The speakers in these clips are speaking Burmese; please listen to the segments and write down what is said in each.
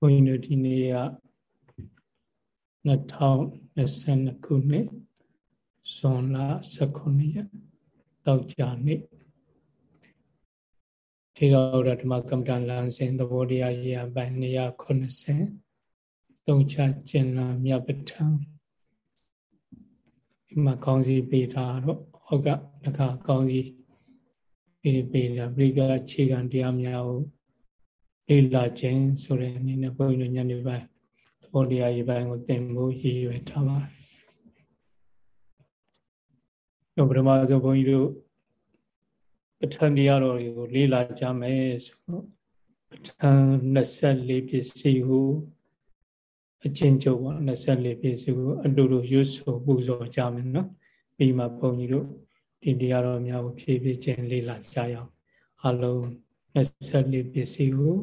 ဘုန်းကြီးတို့ဒီနေ့က2022ခုနှစ်ဇွန်လ19ရက်တောက်ကြနေ့ထေရဝါဒဓမ္မကမ္မဋ္ဌာန်းလမ်းစဉ်သဘောတရားရေးအပိုင်း290သုံးချကျင်လာမြတ်ပဋ္ဌာန်းဒီမှာကောင်းစီပေးထားတော့ဟောကတခါကောင်းစီပေးပေးတာပရိကခြေခံတရားများကို လေ့လာခြင်းဆိုတဲ့အနေနဲ့ဘုန်းကြီးတို့ညနေပိုင်းသဘောတရားရေးပိုင်းကိုသင်ဖို့ရည်ရွယ်ထားပါတယ်။တော့ပထမဆုံးဘုန်းကြီးတို့ပဋ္ဌာန်းတရားတော်တွေကိုလေ့လာကြမယ်ဆိုတော့ပဋ္ဌာန်း24ပစ္စည်းကိုအချင်းချုပ်ပါ24ပစ္စည်းကိုအတူတူရွတ်ဆိုပူဇော်ကြမယ်နော်။ပြီးမှဘုန်းကြီးတို့ဒီတရားတော်များကိုဖြည်းဖြည်းချင်းလေ့လာကြရအောင်။အလုံး 24ပစ္စည်းကို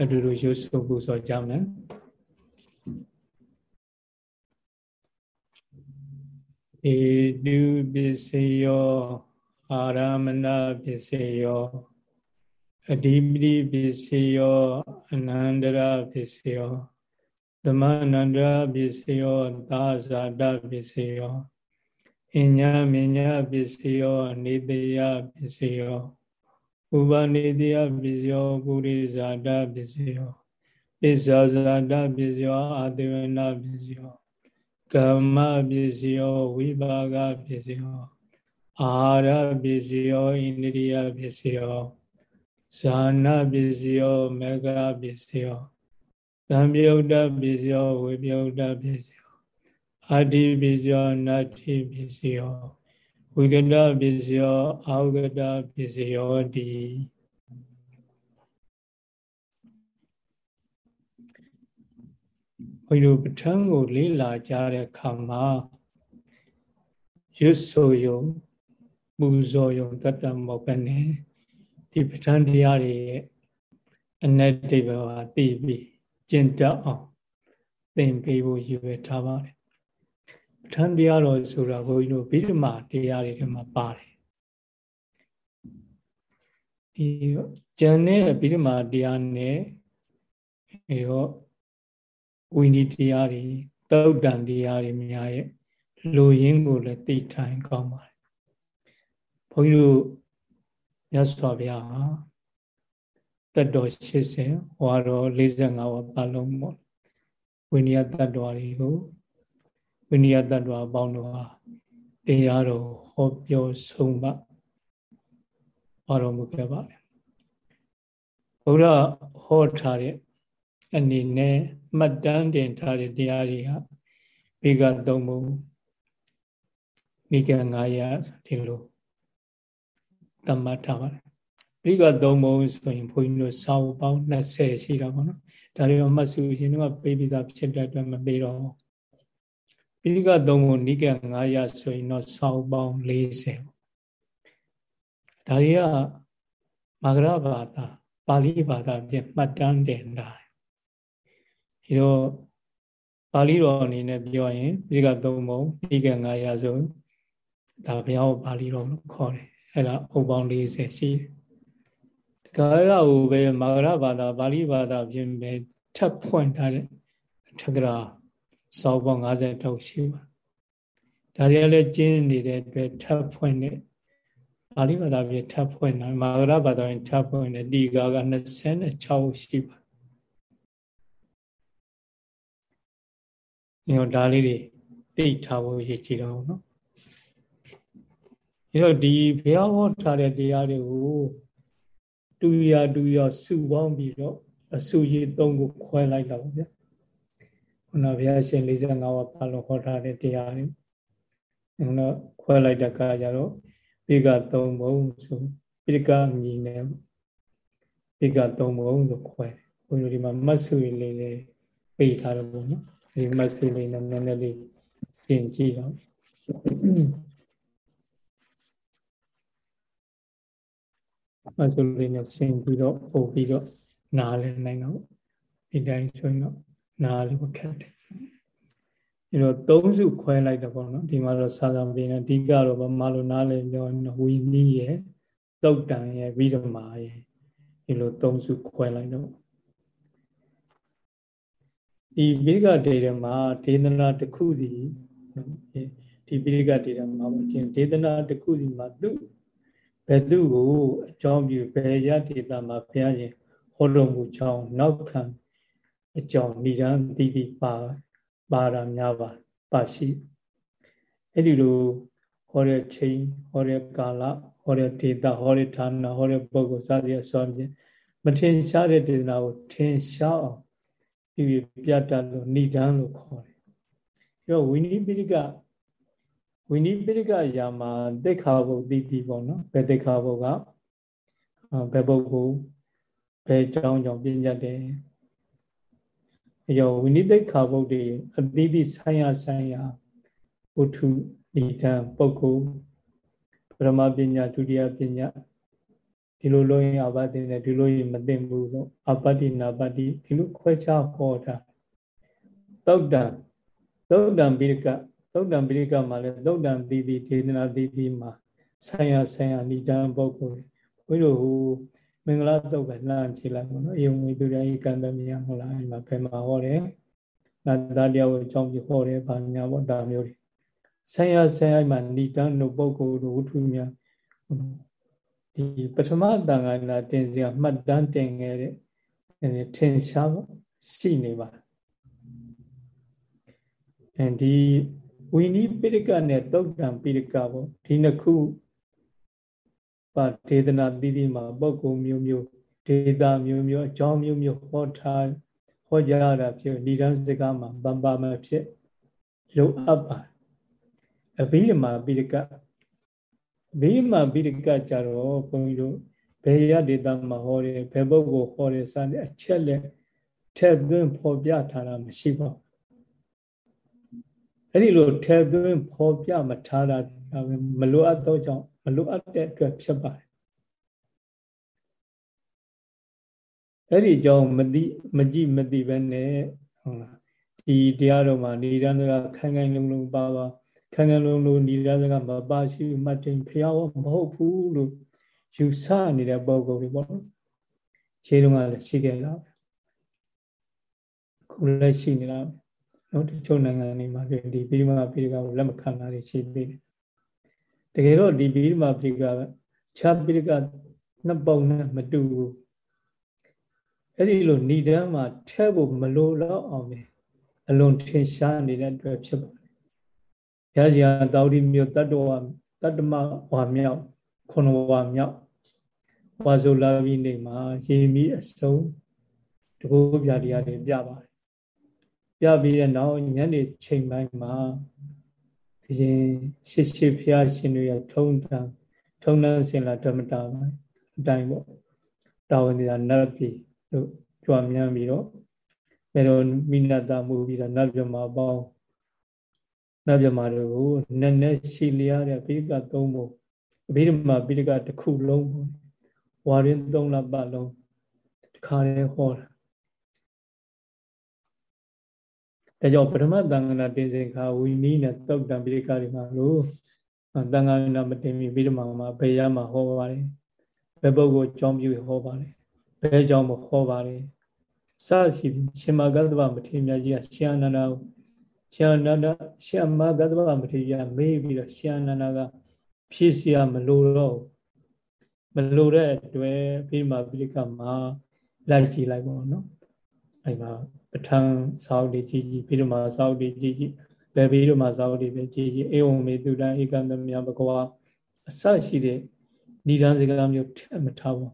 အတူတူရွတ်ဆိုပူဇော်ကြမယ်ဧတုပစ္စယောအာရမဏပစ္စယောအဓိပတိပစ္စယောအနန္တရပစ္စယောသမန္တရပစ္စယောသာဇာတပစ္စယောအညာမညာပစ္စယောနေတယပစ္စယော ဥပနိတိယပစ္စယောပုရိဇာတပစ္စယောပစ္ဆာဇာတပစ္စယောအာတေဝနာပစ္စယောကမ္မပစ္စယောဝိပါကပစ္စယောအာဟာရပစ္စယောဣန္ဒိယပစ္စယောဇာနာပစ္စယောမေဃပစ္စယောသံပြုတ်တပစ္စယောဝိပြုတ်တပစ္စယောအာတိပစ္စယောနတ္ထိပစ္စယော ဝိကတပစ္စယောအာဝကတပစ္စယောတိဘုရားပဋ္ဌာန်းကိုလေ့လာကြတဲ့အခါမှာရွတ်ဆိုယုံပူဇော်ယုံတတ်တမဟုတ်ပဲနဲ့ဒီပဋ္ဌာန်းတရားတွေရဲ့အနက်တိဘဝသိပြီးကျင့်တတ်အောင်သင်ပေးဖို့ရည်ရွယ်ထားပါတယ် ဋ္ဌာန်းတရားတော်ဆိုတာဘုန်းကြီးတို့ဗိဓမာတရားတွေထဲမှာပါတယ်ဒီကျန်တဲ့ဗိဓမာတရားနဲ့အဲတော့ဝိနည်းတရားတွေသုတ်တန်တရားတွေများရဲ့လူရင်းကိုလည်းသိထိုင်ကောင်းပါတယ်ဘုန်းကြီးတို့မြတ်စွာဘုရားဟာတတ်တော်80ဟောတော်45ဝပတ်လုံးပေါ့ဝိနည်းတတ်တော်တွေကို ဝိနည်းတ attva အပေါင်းတို့ဟာတရားတော်ဟောပြောဆုံးပါဟောတော်မူခဲ့ပါတယ်ဘုရားဟောထားတဲ့အနေနဲ့မှတ်တမ်းတင်ထားတဲ့တရားတွေကဘေကသုံးပုံနိက900ဒီလိုတမတ်ထားပါတယ်ဘေကသုံးပုံဆိုရင်ဘုန်းကြီးတို့စာအုပ်ပေါင်း20ရှိတာပေါ့နော်ဒါတွေမှတ်စုရင်တော့ပေးပြီးသားဖြစ်တဲ့အတွက်မပေးတော့ဘူး ပိဋကသုံးခုနိက900ဆိုရင်တော့စောင်းပေါင်း40ဒါတွေကမဂရဘာသာပါဠိဘာသာဖြင့်မှတ်တမ်းတင်တာဒီတော့ပါဠိတော်အနေနဲ့ပြောရင်ပိဋကသုံးပုံနိက900ဆိုဒါဘုရားပါဠိတော်လို့ခေါ်တယ်အဲ့ဒါအုပ်ပေါင်း40ရှိတယ်ဒါကဟိုပဲမဂရဘာသာပါဠိဘာသာဖြင့်ပဲထပ်ဖွင့်ထားတဲ့ထက္ကရာ စောပေါင်း50တောက်ရှိပါဒါတွေကလည်းကျင်းနေတဲ့အတွက်ထပ်ဖွင့်တဲ့ပါဠိဘာသာပြထပ်ဖွင့်တာမာဂရဘာသာရင်ထပ်ဖွင့်တဲ့ဒီကာက26ရှိပါညောဒါလေးတွေသိထားဖို့ရည်ကြည်တော့နော်အဲတော့ဒီဘုရားဟောထားတဲ့တရားတွေကိုတူရတူရစုပေါင်းပြီးတော့အစုရည်သုံးကိုခွဲလိုက်တာပေါ့ဗျာ ခုနဘုရားရှင်45ဝါပါလို့ဟောထားတဲ့တရားတွေခုနခွဲလိုက်တဲ့အခါကျတော့ပိက3ဘုံဆိုပိကမြည်နေပိက3ဘုံဆိုခွဲဘုန်းကြီးဒီမှာမတ်စုလေးလေးပေးထားတယ်ပေါ့နော်ဒီမတ်စုလေးနဲ့နည်းနည်းလေးရှင်းကြည့်တော့မတ်စုလေးနဲ့ရှင်းပြီးတော့ပို့ပြီးတော့နားလည်နိုင်တော့ဒီတိုင်းဆိုရင်တော့ နားလေးကိုခက်တယ်အဲတော့သုံးစုခွဲလိုက်တော့ပေါ့နော်ဒီမှာတော့စာဆောင်ပေးနေအဓိကတော့ဗမာလိုနားလေးပြောရင်ဝီနီးရဲ့သုတ်တန်ရဲ့ဝိဓမာရဲ့ဒီလိုသုံးစုခွဲလိုက်တော့ဒီပိဋကဒေရမှာဒေသနာတစ်ခုစီဒီပိဋကဒေရမှာပေါ့ချင်းဒေသနာတစ်ခုစီမှာသူဘယ်သူကိုအကြောင်းပြုဘယ်ရဒေသမှာဘုရားရှင်ဟောတော်မူကြောင်းနောက်ခံ အကြောင်းဏိဒံတိတိပါပါရများပါပါရှိအဲ့ဒီလိုဟောတဲ့ချိန်ဟောတဲ့ကာလဟောတဲ့ဒေတာဟောတဲ့ဌာနဟောတဲ့ပုဂ္ဂိုလ်စသည်အစွမ်းဖြင့်မထင်ရှားတဲ့ဒေသနာကိုထင်ရှားအောင်ဒီပြတတ်လို့ဏိဒံလို့ခေါ်တယ်။အဲတော့ဝိနည်းပိဋကဝိနည်းပိဋကရာမှာသိခါဘုတ်တိတိပေါ့နော်။ဘယ်သိခါဘုတ်ကဘယ်ပုဂ္ဂိုလ်ဘယ်ကြောင်းကြောင့်ပြညတ်တယ်။ အဲတော့ဝိနည်းသိခါဘုတ်တွေအတိတိဆိုင်ရဆိုင်ရဝတ္ထုဏိဒံပုဂ္ဂိုလ်ပရမပညာဒုတိယပညာဒီလိုလို့ရင်အဘတိနဲ့ဒီလိုရင်မသိဘူးဆိုအပတ္တိနာပတ္တိဒီလိုခွဲခြားဟောတာသုတ်တံသုတ်တံပိရိကသုတ်တံပိရိကမှာလည်းသုတ်တံသီတိဒေသနာသီတိမှာဆိုင်ရဆိုင်ရဏိဒံပုဂ္ဂိုလ်ဘုရားဟို မင်္ဂလာတုတ်ပဲလှမ်းကြည့်လိုက်ပါတော့အေဝံဝိတုရိယကံတမယဟုတ်လားအဲ့မှာဘယ်မှာဟောတယ်နာတတရားကိုအကြောင်းပြဟောတယ်ဗာညာဘောတာမျိုးတွေဆိုင်ရဆိုင်ရမှာဏိတံတို့ပုဂ္ဂိုလ်တို့ဝတ္ထုများဒီပထမတန်ခါလာတင်စီကမှတ်တမ်းတင်ခဲ့တဲ့ထင်ရှားရှိနေပါအဲဒီဝိနိပိရိကနဲ့သုတ်တံပိရိကပေါ့ဒီနှစ်ခု ပါဒေသနာတိတိမှာပုဂ္ဂိုလ်မျိုးမျိုးဒေတာမျိုးမျိုးအကြောင်းမျိုးမျိုးဟောထားဟောကြားတာဖြစ်ဏိဒန်းစကားမှာဗမ္ပါမဖြစ်လိုအပ်ပါအဘိဓမ္မာပိရိကဘိမာပိရိကကြတော့ဘုန်းကြီးတို့ဘယ်ရဒေတာမှာဟောတယ်ဘယ်ပုဂ္ဂိုလ်ဟောတယ်စတဲ့အချက်လက်ထည့်သွင်းဖော်ပြထားတာမရှိပါဘူးအဲ့ဒီလိုထည့်သွင်းဖော်ပြမထားတာမလိုအပ်သောကြောင့် မလိုအပ်တဲ့အတွက်ဖြစ်ပါတယ်အဲ့ဒီကြောင့်မသိမကြည့်မသိပဲနဲ့ဟုတ်လားဒီတရားတော်မှာနေရန်ကခိုင်ခိုင်လုံလုံပါပါခန်းခန်းလုံးလုံးဏိဒာစကမပါရှိမှတ်တင်ဖျားဝမဟုတ်ဘူးလို့ယူဆနေတဲ့ပုံကုန်တွေပေါ့နော်ရှင်းတော့ကလည်းရှိခဲ့လားခုလည်းရှိနေတာနော်တချို့နိုင်ငံတွေမှာဆိုဒီပိဋမပိဋကကိုလက်မခံတာတွေရှိသေးတယ် တကယ်တော့ဒီပိဋမပိဋကခြားပိဋကနှစ်ပုံနဲ့မတူဘူးအဲ့ဒီလိုဏိဒာမှာထဲဖို့မလိုတော့အောင်ပဲအလွန်ထင်ရှားနေတဲ့အတွက်ဖြစ်ပါဘုရားရှင်တောက်တိမြို့တတ္တဝတတ္တမဝါမြောက်ခုနဝါမြောက်ဝါဆိုလာပြီးနေမှာရေမီအစုံတကူပြတရားတွေပြပါတယ်ပြပြီးတဲ့နောက်ညနေချိန်ပိုင်းမှာ ဒီရင်ရှစ်ရှစ်ဘုရားရှင်တွေရထုံတံထုံတန်းစင်လာဓမ္မတာပိုင်းအတိုင်းပေါ့တာဝန်တွေကနတ်ပြည်တို့ကြွားမြန်းပြီးတော့ဘယ်တော့မိနတာမှုပြီးတော့နတ်ပြမပေါင်းနတ်မြမာတွေကိုနည်းနည်းရှိလျားတဲ့ပိဋကသုံးဖို့အဘိဓမ္မာပိဋကတစ်ခုလုံးပေါ့ဝါရင်သုံးလပတ်လုံးတစ်ခါတည်းဟောတာ ဒါကြောင့်ပထမသံဃာတင်စင်ခါဝီနီးနဲ့တုတ်တံပိဋကတွေမှာလို့သံဃာနာမတင်မီပိဋကမှာဘယ်ရမှာဟောပါတယ်ဘယ်ပုဂ္ဂိုလ်ကြောင်းပြုဟောပါတယ်ဘယ်ကြောင်းမဟောပါတယ်စရှိရှင်မဂတ္တဗမထေရမြတ်ကြီးကရှင်အနန္ဒာရှင်အနန္ဒရှင်မဂတ္တဗမထေရမေးပြီးတော့ရှင်အနန္ဒာကဖြည့်စရာမလိုတော့မလိုတဲ့အတွက်ပြီးမှပိဋကမှာလိုက်ကြည့်လိုက်ပေါ့နော်အဲ့မှာ ပဋ္ဌာန်းစာအုပ်တွေကြည့်ကြည့်ပြီးတော့မှစာအုပ်တွေကြည့်ကြည့်ဘယ်ပြီးတော့မှစာအုပ်တွေပဲကြည့်ကြည့်အေဝံမေတုတံဧကံတမြဘဂဝါအစရှိတဲ့ဏိဒန်းစကားမျိုးထည့်မထားဘူး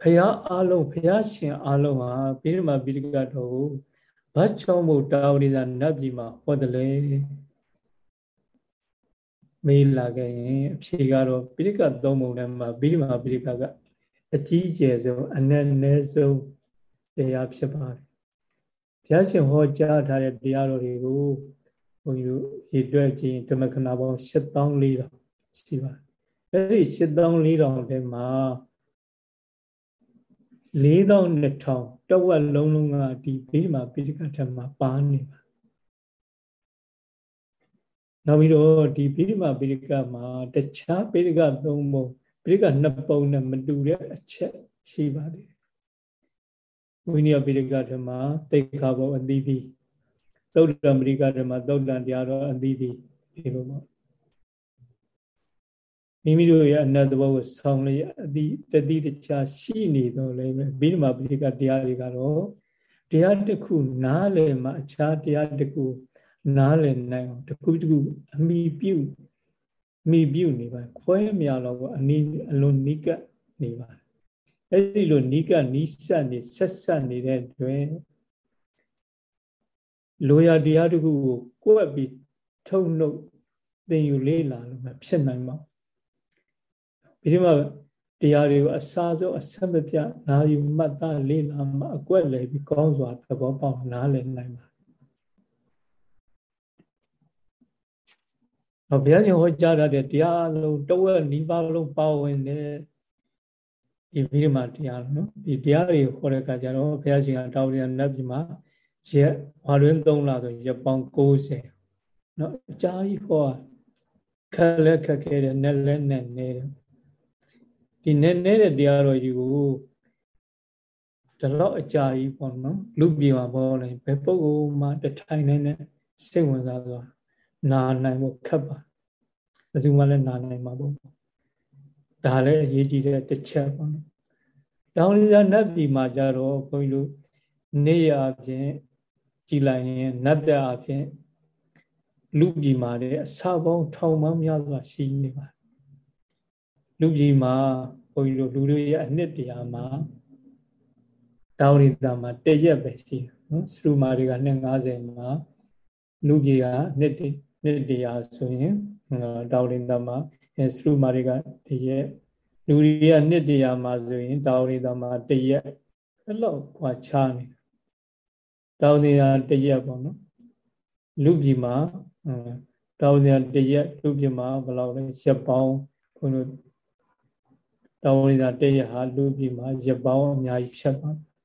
ဖရာအလုံးဖရာရှင်အလုံးဟာပြီးတော့မှပိဋကတော်ကိုဘာချောမှုတာဝရိဇာနတ်ပြည်မှာဟောတယ်လေမေးလာခဲ့ရင်အဖြေကတော့ပိဋကသုံးပုံထဲမှာပြီးဒီမှာပိဋကက အကြီးကျယ်ဆုံးအနည်းနည်းဆုံးတရားဖြစ်ပါတယ်ဘုရားရှင်ဟောကြားထားတဲ့တရားတော်တွေကိုဘုန်းကြီးတို့ရည်တွက်ကြည့်ဓမ္မခဏပေါင်း7400ရှိပါတယ်အဲ့ဒီ7400ထဲမှာ4200တဝက်လုံးလုံးကဒီဘေးမှာပိဋကထက်မှာပါနေပါနောက်ပြီးတော့ဒီပိဋကပိဋကမှာတခြားပိဋကသုံးပုံ ပိဋကနှစ်ပုံနဲ့မတူတဲ့အချက်ရှိပါတယ်ဝိနည်းပိရိကဓမ္မသိက္ခာဘောအသီးသီးသုတ်တံပရိကဓမ္မသုတ်တံတရားတော်အသီးသီးဒီလိုပေါ့မိမိတို့ရဲ့အနတ်သဘောကိုဆောင်းလျက်အတိတတိတခြားရှိနေတော့လည်းပဲဘိဓမ္မာပိဋကတရားတွေကတော့တရားတစ်ခုနားလည်မှအခြားတရားတစ်ခုနားလည်နိုင်အောင်တစ်ခုတစ်ခုအမိပြု မိပြုနေပါခွဲမြတော့အနီးအလွန်နိကနေပါအဲ့ဒီလိုနိကနီးစပ်နေဆက်ဆက်နေတဲ့တွင်လိုရာတရားတစ်ခုကိုကိုယ့်အပြီးထုံနှုတ်သင်ယူလေးလာလို့မဖြစ်နိုင်ပါဘူးဒီမှာတရားတွေကိုအစားဆုံးအဆက်မပြတ်နာယူမှတ်သားလေ့လာမှအကွက်လေပြီးကောင်းစွာသဘောပေါက်နားလည်နိုင်ပါ တော့ဘုရားရှင်ဟောကြားတဲ့တရားလုံးတဝက်နီးပါးလုံးပါဝင်တဲ့ဒီဗိဓမာတရားနော်ဒီတရားတွေဟောတဲ့အခါကျတော့ဘုရားရှင်ကတောင်းရနတ်ပြည်မှာရက်ဝါတွင်း3လဆိုရက်ပေါင်း90နော်အကြာကြီးဟောခက်လက်ခက်ခဲတဲ့နဲ့လက်နဲ့နေတယ်ဒီနဲ့နေတဲ့တရားတော်ကြီးကိုဒီလောက်အကြာကြီးပေါ့နော်လူပြေမှာပေါ်နေဘယ်ပုဂ္ဂိုလ်မှတထိုင်နေနဲ့စိတ်ဝင်စားသွား နာနိုင်ဖို့ခက်ပါဘယ်သူမှလည်းနာနိုင်မှာပေါ့ဒါလည်းအရေးကြီးတဲ့တစ်ချက်ပေါ့နော်တောင်းလျာနတ်ပြည်မှာကြတော့ဘုန်းကြီးတို့နေရအဖြစ်ကြည်လိုက်ရင်နတ်တဲ့အဖြစ်လူပြည်မှာလည်းအစပေါင်းထောင်ပေါင်းများစွာရှိနေပါလူကြီးမှာဘုန်းကြီးတို့လူတွေရဲ့အနှစ်တရားမှာတောင်းရိတာမှာတရက်ပဲရှိတယ်နော်စရုမာတွေက250မှာလူကြီးကနှစ် နှစ်တရားဆိုရင်တောင်ရင်သမစရုမာရိကတရက်လူတွေကနှစ်တရားမှာဆိုရင်တောင်ရင်သမတရက်အဲ့လောက်ကွာခြားနေတောင်ရင်တရက်ပေါ့နော်လူပြည်မှာတောင်ရင်တရက်လူပြည်မှာဘယ်လောက်လဲရက်ပေါင်းဘုန်းတို့တောင်ရင်တရက်ဟာလူပြည်မှာရက်ပေါင်းအများကြီးဖြတ်ပါတယ်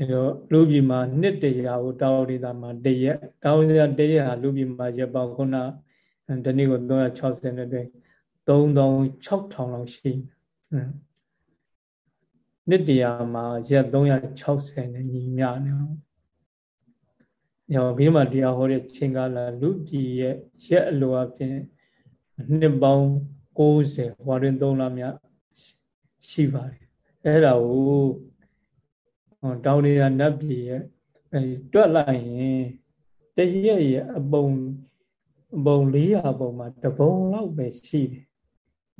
အဲတော့လူပြည်မှာနှစ်တရာကိုတောင်းဝိဇာမှာတရက်တောင်းဝိဇာတရက်ဟာလူပြည်မှာရပောင်းခုနဒီနေ့ကို360နဲ့တွင်3600လောက်ရှိနှစ်တရာမှာရက်360နဲ့ညီမျှနေအောင်ညောဘိဓမ္မာတရားဟောတဲ့ချိန်ကာလလူပြည်ရဲ့ရက်အလိုအဖြစ်နှစ်ပေါင်း90ဝါရင်3လမြရှိပါတယ်အဲ့ဒါကို တောင်းရနတ်ပြည်ရဲ့တွက်လိုက်ရင်တရက်ရဲ့အပုံအပုံ400ပုံမှာတပုံလောက်ပဲရှိတယ်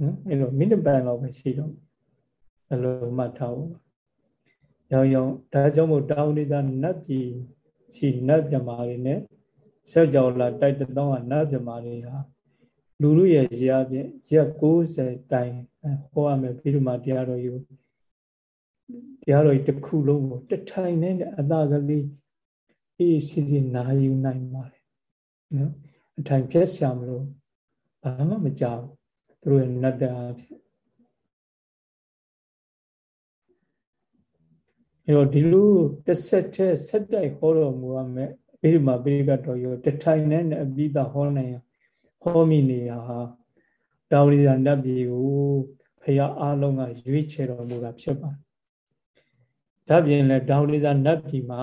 နော်အဲ့လိုမိနစ်ပိုင်းလောက်ပဲရှိတော့ဘယ်လိုမှတ်ထားဖို့ရောင်ရောင်ဒါကြောင့်မို့တောင်းရနတ်ပြည်ရှိနတ်မြမာတွေနဲ့ဆက်ကြောလာတိုက်တောင်းကနတ်မြမာတွေဟာလူလူရဲ့ရရဖြင့်ရက်60တိုင်ဟောရမယ်ပြီးတော့မှတရားတော်ယူ တရားတော်တစ်ခုလုံးကိုတထိုင်နဲ့အသာကလေးအေးစီစီနာယူနိုင်ပါတယ်နော်အထိုင်ဖြတ်ရှာမလို့ဘာမှမကြောက်သူတို့ရဲ့နတ်တရားဖြစ်အဲတော့ဒီလိုတစ်ဆက်တည်းဆက်တိုက်ဟောတော်မူရမယ်ဘိဓမ္မာပိရိကတော်ရောတထိုင်နဲ့အပိသဟောနိုင်ဟောမိနေရဟာတာဝရိယနတ်ပြည်ကိုဖရာအားလုံးကရွေးချယ်တော်မူတာဖြစ်ပါတယ် ဒါပြင်လဲတာဝရိယနတ်ပြည်မှာ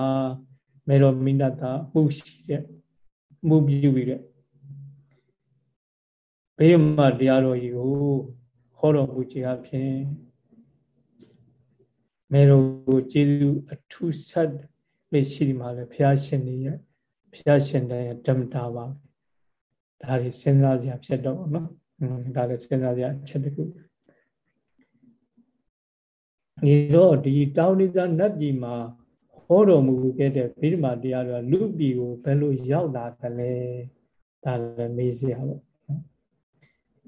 မေတော်မိနတာမှုရှိတဲ့မှုပြုပြီးတဲ့ဘိဓမ္မာတရားတော်ကြီးကိုဟောတော်မူခြင်းအဖြစ်မေတော်ကိုကျေးဇူးအထူးဆက်လေးရှိဒီမှာလေဘုရားရှင်တွေရဲ့ဘုရားရှင်တွေရဲ့ဓမ္မတာပါဒါတွေစဉ်းစားစရာဖြစ်တော့နော်ဒါလည်းစဉ်းစားစရာအချက်တစ်ခု ဒီတော့ဒီတောင်းနိဒနတ်ပြည်မှာဟောတော်မူခဲ့တဲ့ဗိဓမာတရားတော်လူပြည်ကိုဘယ်လိုရောက်လာသလဲဒါလည်းမေးစရာပေါ့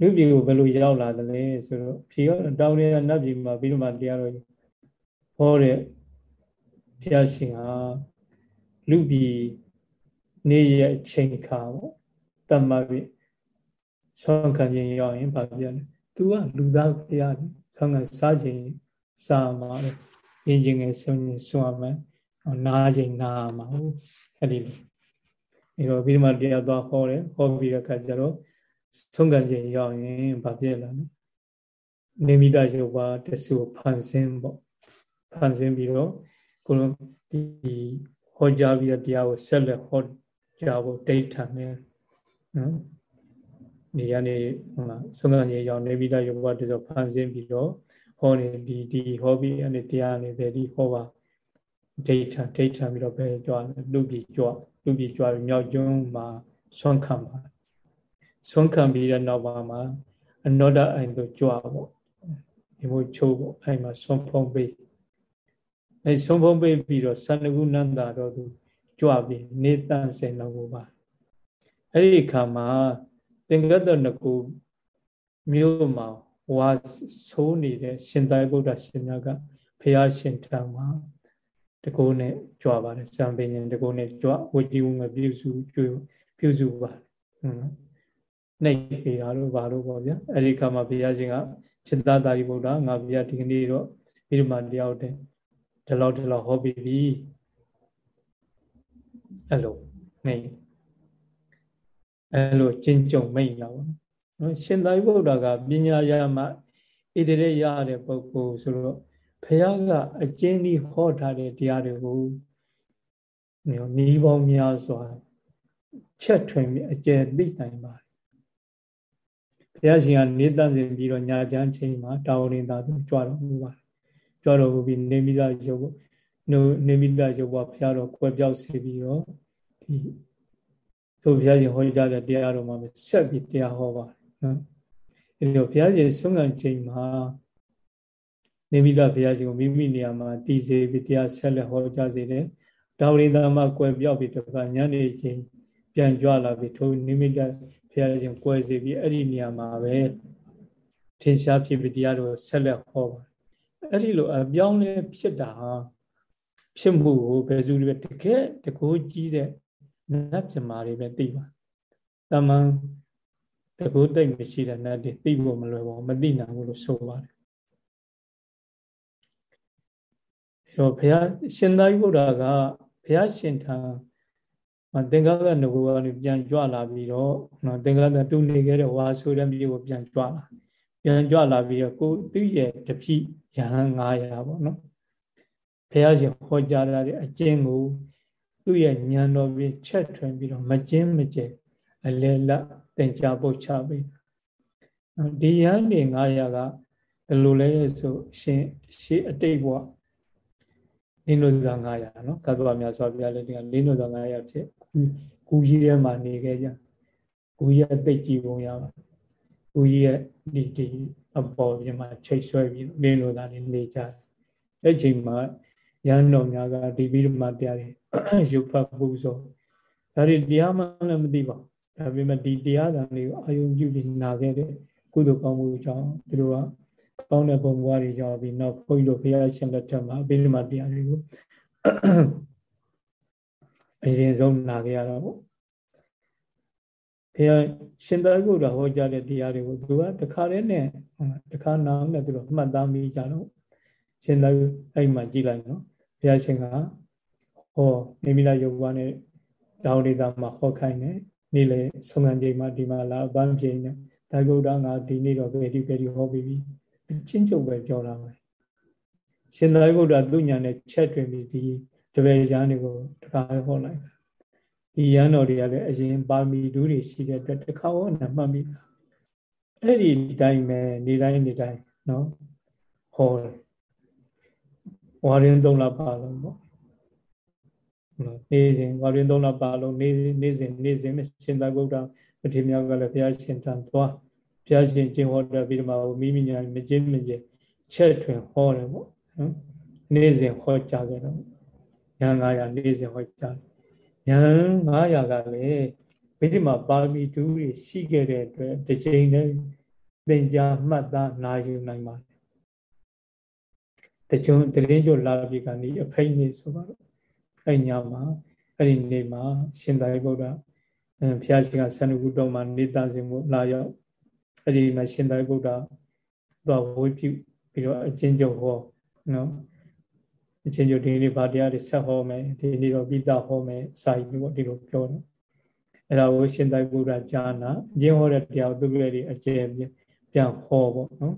လူပြည်ကိုဘယ်လိုရောက်လာသလဲဆိုတော့ဖြေတော့တောင်းနိဒနတ်ပြည်မှာဗိဓမာတရားတော်ဟောတဲ့ဘုရားရှင်ဟာလူပြည်နေ့ရဲ့အချိန်ခါပေါ့တမ္မပြီဆောင်းခံခြင်းရောက်ရင်ဘာပြောလဲသူကလူသားဘုရားဆောင်းခံစားခြင်း စားမှာလေရင်းချင်းငယ်ဆုံးရင်ဆုံးရမယ်နားခြင်းနားမှာဟုတ်အဲ့ဒီလိုအဲတော့ပြီးမှတရားသွားဟောတယ်ဟောပြီးတဲ့အခါကျတော့ဆုံးခံခြင်းရောက်ရင်ဘာဖြစ်လာလဲနေမိတရုပ်ပါတဆူဖန်ဆင်းပေါ့ဖန်ဆင်းပြီးတော့ကိုလိုဒီဟောကြားပြီးတော့တရားကိုဆက်လက်ဟောကြားဖို့ဒိဋ္ဌာနဲ့နော်ဒီကနေဟုတ်လားဆုံးခံရေရောက်နေမိတရုပ်ပါတဆူဖန်ဆင်းပြီးတော့ ဟောနေဒီဒီဟောပြီးအနေတရားနေပဲဒီဟောပါဒိဋ္ဌာဒိဋ္ဌာပြီးတော့ပဲကြွားလူပြီးကြွားလူပြီးကြွားပြီးမြောက်ကျွန်းမှာဆွမ်းခံပါဆွမ်းခံပြီးတဲ့နောက်ပါမှာအနောဒအိုင်တို့ကြွားပေါ့ဒီမို့ချိုးပေါ့အဲ့မှာဆွမ်းဖုံးပေးအဲ့ဆွမ်းဖုံးပေးပြီးတော့သန္တကုနန္တာတော့သူကြွပြီးနေတန်စင်တော့ပါအဲ့ဒီခါမှာသင်္ကတ္တနကူမြို့မှာ ဝါဆိုးနေတဲ့ရှင်သာရိပုတ္တရှင်များကဖះရှင်ထံမှာတကိုးနဲ့ကြွပါတယ်စံပင်ရင်တကိုးနဲ့ကြွဝတိဝငပြုစုကျွပြုစုပါတယ်ဟုတ်နှိပ်ပေးတာလို့ဘာလို့ပေါ့ဗျာအဲ့ဒီခါမှာဘုရားရှင်ကจิตတာရိဗုဒ္ဓငါဘုရားဒီကနေ့တော့ပြီးတော့မှတရားတဲ့ဒီလောက်ဒီလောက်ဟောပြီးပြီအဲ့လိုနှိပ်အဲ့လိုကျင့်ကြုံမိတ်လာပါ နော်ရှင်သာရိပုတ္တရာကပညာရမှဣတိရေရတဲ့ပုဂ္ဂိုလ်ဆိုတော့ဘုရားကအကျဉ်းဒီဟောထားတဲ့တရားတွေကိုနီးပေါင်းများစွာချက်ထွင်ပြီးအကျယ်သိနိုင်ပါတယ်ဘုရားရှင်ကနေတတ်စဉ်ပြီးတော့ညာချမ်းချိန်မှာတာဝရင်သာသူကြွတော်မူပါတယ်ကြွတော်မူပြီးနေမိသားရုပ်နေမိသားရုပ်ဘုရားတော်ကွယ်ပြောက်စေပြီးတော့ဒီသို့ဘုရားရှင်ဟောကြားတဲ့တရားတော်မှာဆက်ပြီးတရားဟောပါတယ် နော်အဲဒီတော့ဘုရားရှင်ဆုံးခံချိန်မှာနေမိသားဘုရားရှင်ကိုမိမိနေရာမှာတည်စေပြီးတရားဆက်လက်ဟောကြားစေတယ်တာဝရင်သာမှာကွယ်ပြောက်ပြီးတခါညနေချိန်ပြန်ကြွလာပြီးထိုနိမိတ်ဘုရားရှင်ကွယ်စီပြီးအဲ့ဒီနေရာမှာပဲထင်ရှားဖြစ်ပြီးတရားတော်ဆက်လက်ဟောပါအဲ့ဒီလိုအပြောင်းလဲဖြစ်တာဖြစ်မှုကိုဘယ်သူတွေတကယ်တကိုးကြီးတဲ့နတ်ပြမာတွေပဲသိပါတမန် တကိုးတိတ်မရှိတဲ့နတ်တွေသိဖို့မလွယ်ပါဘူးမသိနိုင်ဘူးလို့ဆိုပါတယ်အဲတော့ဘုရားရှင်သာရိပုတ္တရာကဘုရားရှင်ထံသင်္ကကငကူကနေပြန်ကြွလာပြီးတော့နော်သင်္ကကတူနေခဲ့တဲ့ဝါဆိုတဲ့မျိုးကိုပြန်ကြွလာပြန်ကြွလာပြီးတော့ကိုသူ့ရဲ့တပိယဟန်900ပေါ့နော်ဘုရားရှင်ဟောကြားတဲ့အကျင့်ကိုသူ့ရဲ့ဉာဏ်တော်ပြီးချက်ထွင်ပြီးတော့မကျင်းမကျဲအလဲလက် သင်ကြားပို့ချပေးဒီယဟန်တွေ900ကဘယ်လိုလဲဆိုရှင်ရှေးအတိတ်ဘဝလင်းလို့သာ900နော်ကတ္တဝမြတ်စွာဘုရားလည်းဒီကလင်းလို့သာ900ဖြစ်ကူကြီးထဲမှာနေခဲ့ကြကူကြီးရဲ့တိတ်ကြည်ပုံရပါကူကြီးရဲ့ဒီဒီအပေါ်ပြမှာချိတ်ဆွဲပြီးလင်းလို့သာနေနေကြအဲ့ချိန်မှာရဟန်းတော်များကဒီပြီးမှတရားတွေရုပ်ဖတ်ပူဇော်ဒါတွေတရားမှလည်းမသိပါဘူး ဒါပေမဲ့ဒီတရားဓာတ်တွေကိုအာယုံပြုပြီးနာခဲ့တဲ့ကုသိုလ်ကောင်းမှုကြောင့်ဒီလိုကကောင်းတဲ့ပုံပွားတွေကြောင့်ပြီးနောက်ဘုန်းကြီးတို့ဘုရားရှင်လက်ထက်မှာအဘိဓမ္မာတရားတွေကိုအရင်ဆုံးနာခဲ့ရတော့ပေါ့ဘုရားရှင်သာရိပုတ္တရာဟောကြားတဲ့တရားတွေကိုသူကတခါတည်းနဲ့တခါနာနဲ့သူတို့မှတ်သားမိကြတော့ရှင်သာရိအဲ့မှာကြည်လိုက်နော်ဘုရားရှင်ကဟောနေမိလာယုတ်ဘွားနဲ့တောင်းဒေတာမှာဟောခိုင်းတယ် နေ့လေဆုံးခံချိန်မှာဒီမှာလာအပန်းချိန်နဲ့ဒါဂုဒ္ဒငါဒီနေ့တော့ဗေဒီဗေဒီဟောပြီးပြီအချင်းချုပ်ပဲပြောလာမယ်ရှင်သာရိပုတ္တရာသူညာနဲ့ချက်တွင်ပြီးဒီတပည့်ရန်တွေကိုတခါဟောလိုက်ဒီရန်တော်တွေကလည်းအရင်ပါမီဒူးတွေရှိတဲ့အတွက်တခါဟောနာမှတ်မိတာအဲ့ဒီတိုင်းပဲနေတိုင်းနေတိုင်းနော်ဟောဝါရင်သုံးလပါလုံးပေါ့ နေစဉ်ဝါရင်သုံးလပါလုံးနေနေစဉ်နေစဉ်ရှင်သာဂုတ္တပတိမြောက်ကလည်းဘုရားရှင်တန်သွားဘုရားရှင်ကျင့်ဟောတဲ့ပြီးတော့မိမိညာမကျင်းမကျချက်ထွင်ဟောတယ်ပေါ့နော်နေစဉ်ဟောကြားကြတော့ညာ900နေစဉ်ဟောကြားညာ900ကလည်းဗိဓမာပါရမီတူတွေရှိခဲ့တဲ့အတွက်တစ်ချိန်နဲ့သင်ကြားမှတ်သားနာယူနိုင်ပါတယ်တကြုံတရင်ကျလာပြီကနေအဖိတ်နေဆိုတော့ အဲ့ညမှာအဲ့ဒီနေ့မှာရှင်သာရိပုတ္တရာဘုရားရှင်ကဆန္ဒကုတော်မှာနေသားစဉ်မှုလာရောက်အဲ့ဒီမှာရှင်သာရိပုတ္တရာသွားဝေပြုပြီးတော့အချင်းချုပ်ဟောနော်အချင်းချုပ်ဒီနေ့ဗာတရားတွေဆက်ဟောမယ်ဒီနေ့တော့ပိတဟောမယ်စာရီပေါ့ဒီလိုပြောတယ်အဲ့ဒါကိုရှင်သာရိပုတ္တရာကြားနာအချင်းဟောတဲ့တရားသူတွေအကျယ်ပြန်ဟောပေါ့နော်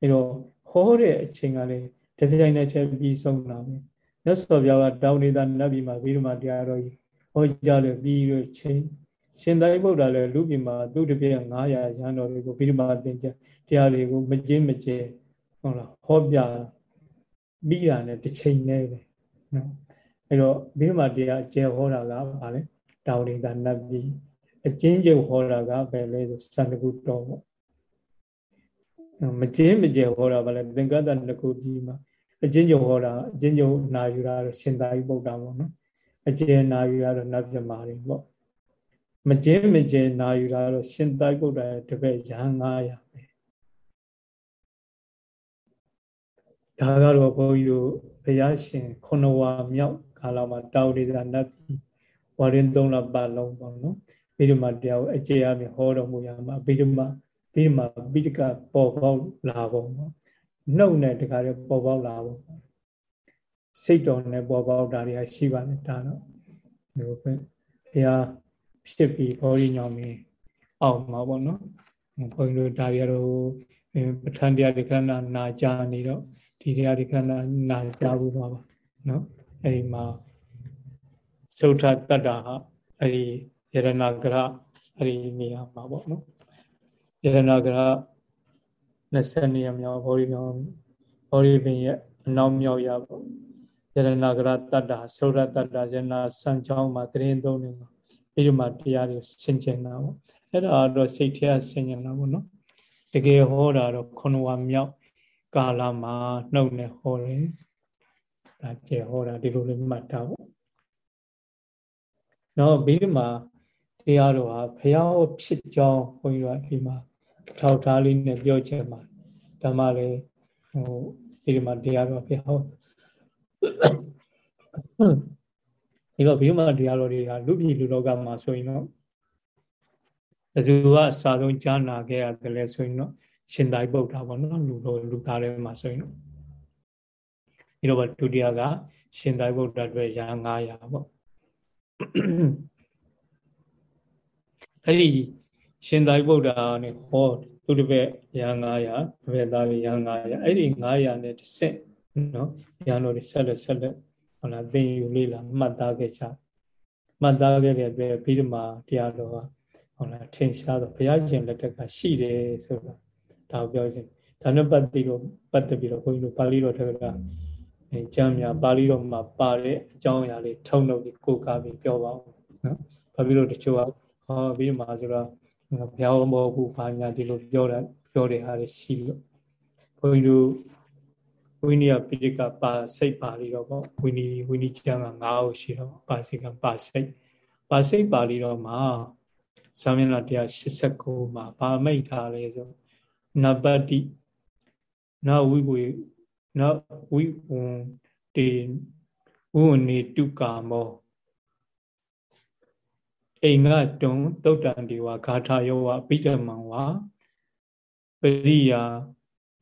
အဲတော့ဟောတဲ့အချိန်ကလည်းတပြိုင်နက်တည်းပြီးဆုံးတာပဲ မြတ်စွာဘုရားကတောင်းနေတာနတ်ပြည်မှာပြီးတော့မှတရားတော်ကြီးဟောကြားလို့ပြီးတော့ချိန်ရှင်သာရိပုတ္တရာလည်းလူပြည်မှာသူတပြည့်900ရဟန်းတော်တွေကိုပြီးတော့မှသင်ကြားတရားတွေကိုမကျင်းမကျဲဟုတ်လားဟောပြပြီးတာနဲ့တစ်ချိန်နဲ့ပဲနော်အဲတော့ပြီးတော့မှတရားအကျယ်ဟောတာကဘာလဲတောင်းနေတာနတ်ပြည်အကျဉ်းချုပ်ဟောတာကပဲလဲဆိုစံတကူတော်ပေါ့မကျင်းမကျဲဟောတာဗါလဲသင်္ကတ္တနကုပြည်မှာ အကျဉ်းချုပ်ဟောတာအကျဉ်းချုပ်နာယူတာတော့ရှင်သာရိပုတ္တရာပေါ့နော်အကျဉ်းနာယူတာတော့နတ်ပြမာတွေပေါ့မကျင်းမကျဲနာယူတာတော့ရှင်သာရိပုတ္တရာတပည့်ရဟန်း900ပဲဒါကတော့ဘုန်းကြီးတို့ဘုရားရှင်ခုနဝါမြောက်ကာလမှာတောဝိဒနတ်ပြည်ဝါရင်သုံးလပတ်လုံးပေါ့နော်ပြီးတော့မှတရားကိုအကျေအမြဟောတော်မူရမှာပြီးတော့မှပြီးမှပိဋကပေါ်ပေါက်လာပုံပေါ့ နှုတ်နဲ့တခါတည်းပေါ်ပေါက်လာပုံစိတ်တော်နဲ့ပေါ်ပေါက်တာတွေရှိပါတယ်ဒါတော့ဒီလိုပဲဘုရားဖြစ်ပြီးဘောရီညောင်းပြီးအောင်မှာပေါ့နော်ဘုန်းကြီးတို့ဒါတွေကတော့ပဋ္ဌာန်းတရားဒီကရဏနာကြနေတော့ဒီတရားဒီကရဏနာကြဘူးပါပါနော်အဲဒီမှာသုထတတ္တာဟာအဲဒီယရဏဂရအဲ့ဒီနေရာမှာပေါ့နော်ယရဏဂရ 20နေရာမြောက်ဘောရီမြောက်ဘောရီပင်ရဲ့အနောက်မြောက်ရပေါ့ယရဏဂရတတ္တာသုရတတ္တာယနာစံချောင်းမှာတရင်သုံးနေမှာပြီးတော့မှတရားတွေဆင်ကျင်တာပေါ့အဲ့ဒါတော့စိတ်ထဲဆင်ကျင်တာပေါ့နော်တကယ်ဟောတာတော့ခုနဝမြောက်ကာလမှာနှုတ်နဲ့ဟောတယ်ဒါကျေဟောတာဒီလိုလေးမှတ်တာပေါ့နော်ပြီးတော့မှတရားတော်ဟာဘုရားဖြစ်ကြောင်းဘုန်းကြီးကဒီမှာ ထောက်ထားလေးနဲ့ပြောချက်မှာဓမ္မလေးဟိုဒီမှာတရားတော်ဘုရားဒီတော့ဘီမတရားတော်တွေကလူပြည်လူလောကမှာဆိုရင်တော့ဘယ်သူကအစာဆုံးကြားနာခဲ့ရတယ်လဲဆိုရင်တော့ရှင်သာရိပုတ္တရာပေါ့နော်လူတော်လူသားတွေမှာဆိုရင်တော့ဒီတော့ဒုတိယကရှင်သာရိပုတ္တရာတွေရာ900ပေါ့အဲ့ဒီ ရှင်သာရိပုတ္တရာနဲ့ဟောသူတပည့်ရာ900တပည့်သားတွေရာ900အဲ့ဒီ900နဲ့တစ်ဆက်နော်ရန်တော်တွေဆက်လက်ဆက်လက်ဟုတ်လားသင်ယူလေးလာမှတ်သားခဲ့ကြမှတ်သားခဲ့တဲ့အတွက်ပြီးတော့မှတရားတော်ကဟုတ်လားထင်ရှားတော့ဘုရားရှင်လက်ထက်ကရှိတယ်ဆိုတာဒါကိုပြောခြင်းဒါနဲ့ပတ်သက်တော့ပတ်သက်ပြီးတော့ဘုန်းကြီးတို့ပါဠိတော်ထက်ကအဲကျမ်းများပါဠိတော်မှာပါတဲ့အကြောင်းအရာလေးထုံနှုတ်ပြီးကိုးကားပြီးပြောပါဦးနော်ဘာဖြစ်လို့တချို့ကဟောပြီးမှဆိုတော့ ဘုရားမဟုတ်ဘူးဘာညာဒီလိုပြောတာပြောတဲ့ဟာတွေရှိပြီးတော့ဘုန်းကြီးတို့ဝိနည်းပိဋကပါစိတ်ပါဠိတော့ပေါ့ဝိနည်းဝိနည်းကျမ်းက9အုပ်ရှိတော့ပါစိတ်ကပါစိတ်ပါစိတ်ပါဠိတော့မှာသာမဏေ189မှာဗာမိတ်ထားလဲဆိုနပတ္တိနဝိဝေနဝိဝံတေဝုန်နေတုကာမော အိင္ဂတုံသုတ်တံဒီဝါဂါထာယောဝပိဋမံဝါပရိယာ